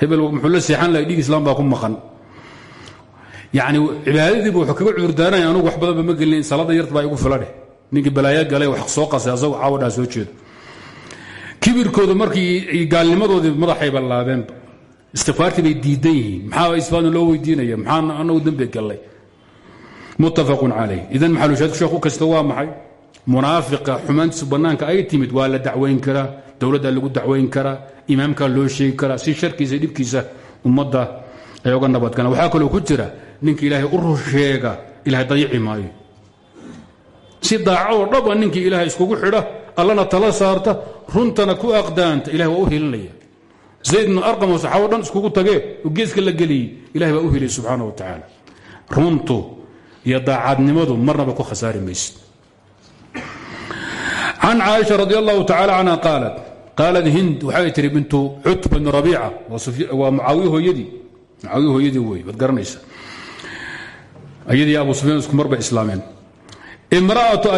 hebel muxuu la seexan lahay dhig islaam baa ku maqan. Yacni cibaadadiiba wuxuu kaga cudurdaaranaya anugu wax badanba ma gelin salaada yarta baa igu filadheh ninkii balaayo galay wax soo qasay asagoo caawadhaa soo jeedo. Kibirkooda markii gaalnimadoodii madaxay ballaabeenba istikfaartii bay diidan yihiin maxaa isbaadna loo weydiinaya? Maxaa anagu dembi gallay. Muttafaqun calayh idan maxalushaadku sheekhu kasta waa maxay? Munaafiqa xumaantiisu bannaanka ay timid waa la dacwayn karaa dowladdaa lagu dacwayn karaa imaamkaa loo sheegi karaa si sharkiisa dhibkiisa ummadda ay oga nabadgalaan waxaa kaloo ku jira ninka ilaahay u rusheega ilahay dayici maayo. Si daacadoo dhaba ninkii ilaahay iskugu xidha allana tala saarta runtana ku aqdaanta ilahay waa u helinaya zayd bnu arqamo saxaabo dhan iskugu tagee oo geeska la geliyey. Ilahay baa u heliyay subxaana wa tacaala. Runtu iyo daacadnimadu marnaba ku khasaari maysid. Can caaisha radi allahu tacala canha qaalat qaalat hind waxay tihi bintu cutba bni rabiica waa mucaawiye hooyadii. Mucaawiye hooyadii wey waad garanaysa. Ayadii abu sufyaan isku mar bay islaameen. Imra'atu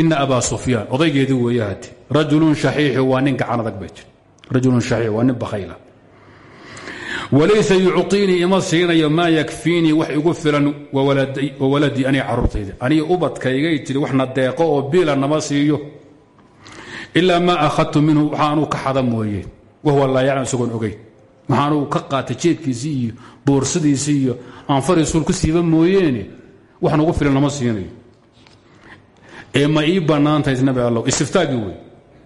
ina abaa sufyaan odaygeedii weeye hati rajulun shaxiixu waa nin gacan adag bay tii rajulun shaxiix waa nin bakhayla walaysa yucطiinii ima siinayo maa yakfiinii igu filan wawaladii aniga carruurtayda aniga ubadkaygay tidhi waxna deeqo oo biila nama siiyo. Ilaa maa akhadtu minhu waxaanuu ka xada mooye. Wahuwa laa yaclam isagoon ogeyn waxaanuu ka qaatay jeedkiisii iyo boorsadiisii iyo ku siiba mooyeene. Wax nagu filan nama siinayo ee ma ii bannaantahay nabi allow istiftaagii wey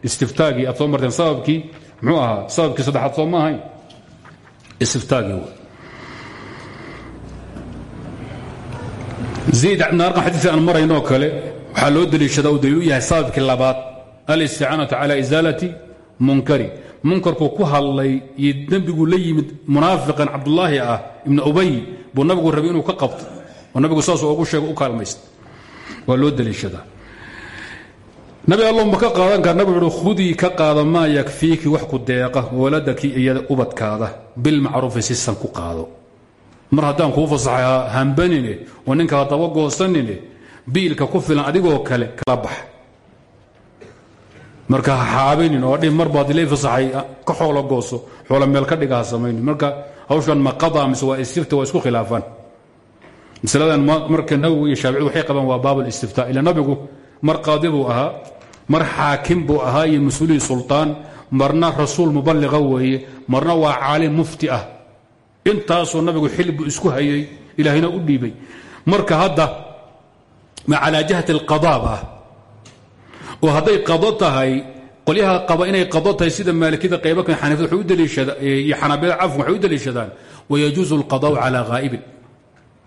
istiftaagii aad soo marteen sababkii? Muxuu ahaa sababkii saddexaad soo ma ahayn? Istiftaagii wey zayd bn arqam xadiiska aan maraynoo kale waxaa loo deliishadaa uu daliil u yahay sababkii labaad. Alisticaanatu cala isaalati munkari. Munkarkuu ku hadlay iyo dembiguu la yimid munaafiqan cabdulaahi ah ibnu ubay buu nabigu rabay inuu ka qabto. Oo nabigu saasuu ugu sheego u kaalmaysta waa loo deliishadaa nabi allow ma ka qaadan kara nabigu uhi khudii ka qaada maa yakfiiki wax ku deeqa waladaki iyada ubadkaada bilmacruufi sisan ku qaado. Mar haddaan kuu fasaxay hambanine oo ninkaa daba goosanine biilka ku filan adigoo kale kala bax. Marka ha oo dhi mar baad ilay fasaxay ka xoolo gooso xoola meel ka dhiga ha marka hawshan ma qada mise istifta waa isku khilaafaan marka nawowi iyo shaafici waxay qabaan waa baab listifta ila nabigu mar qaadi buu ahaa mar xaakim buu ahaa iyo mas'uulihii sulaan marna rasuul mubaliqa weeye marna waa caalim mufti ah. Intaasoo nabigu xil buu isku hayay ilaahayna u dhiibay. Marka hadda ma calaa jihati alqadaab ah. Oo qado tahay qolyaha qaba inay qado tahay sida maalikida qaybakan xaniifada waaiyo xanaabilada cafwan waxay u daliishadaan wayajuusu alqadaa'u calaa haa'ibin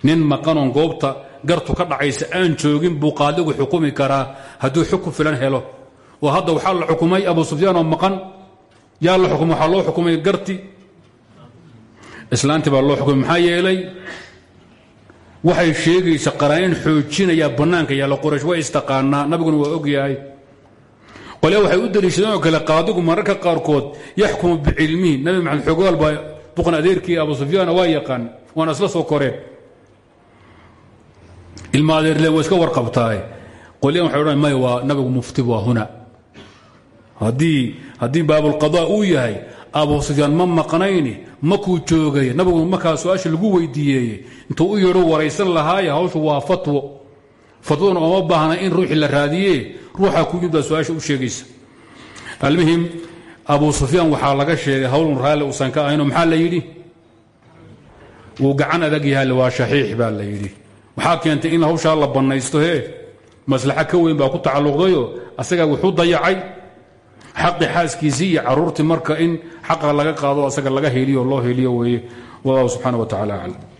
nin maqanoon goobta gartu ka dhacaysa aan joogin buu qaadigu xukumi karaa. Hadduu xukun filan helo oo hadda waxaa la xukumay abu sufyaan oo maqan. Yaa la xukumay waxaa loo xukumay garti. Islaantii baa loo xukumay maxaa yeelay waxay sheegaysa qaraanin xoojinayaa bannaanka yaalla qoraysh way istaqaanaa nabiguna waa ogyahay. Qolya waxay u daliishadeen oo kale qaadigu mararka qaarkood yaxkumu bicilmihi nabi maxamed xogogaal baa buqan abu sufyaana waa yaqaan waana isla soo koreen ilma adeerle waa iska warqabtaaye qolyan waxay may waa nabigu mufti waa huna. Haddii baabulqadaa uu yahay abu sufyaan ma maqnayni makuu joogay nabigu markaa su'aasha lagu weydiiyeeye intuu u yeedho waraysan lahaaye hawshu waa fatwo. Fatwaduna ooma baahna in ruuxii la raadiye ruuxa ku yimid baa su'aasha u sheegaysa. Almuhim abu sufyaan waxaa laga sheegay hawlun raalli uusan ka ahaynoo maxaa la yidhi? Wuu gacan adag yahay waa shaxiix baa la yidhi waxaa keentay in hawshaa la bannaysto hee? Maslaxa ka weyn baa ku tacalluqdayo asagaa wuxuu dayacay. Xaqii xaaskiisii iyo caruurtii marka in xaqa laga qaado asaga laga heliyo loo heliyo weeye. Wallahu subxaana wa tacala aclam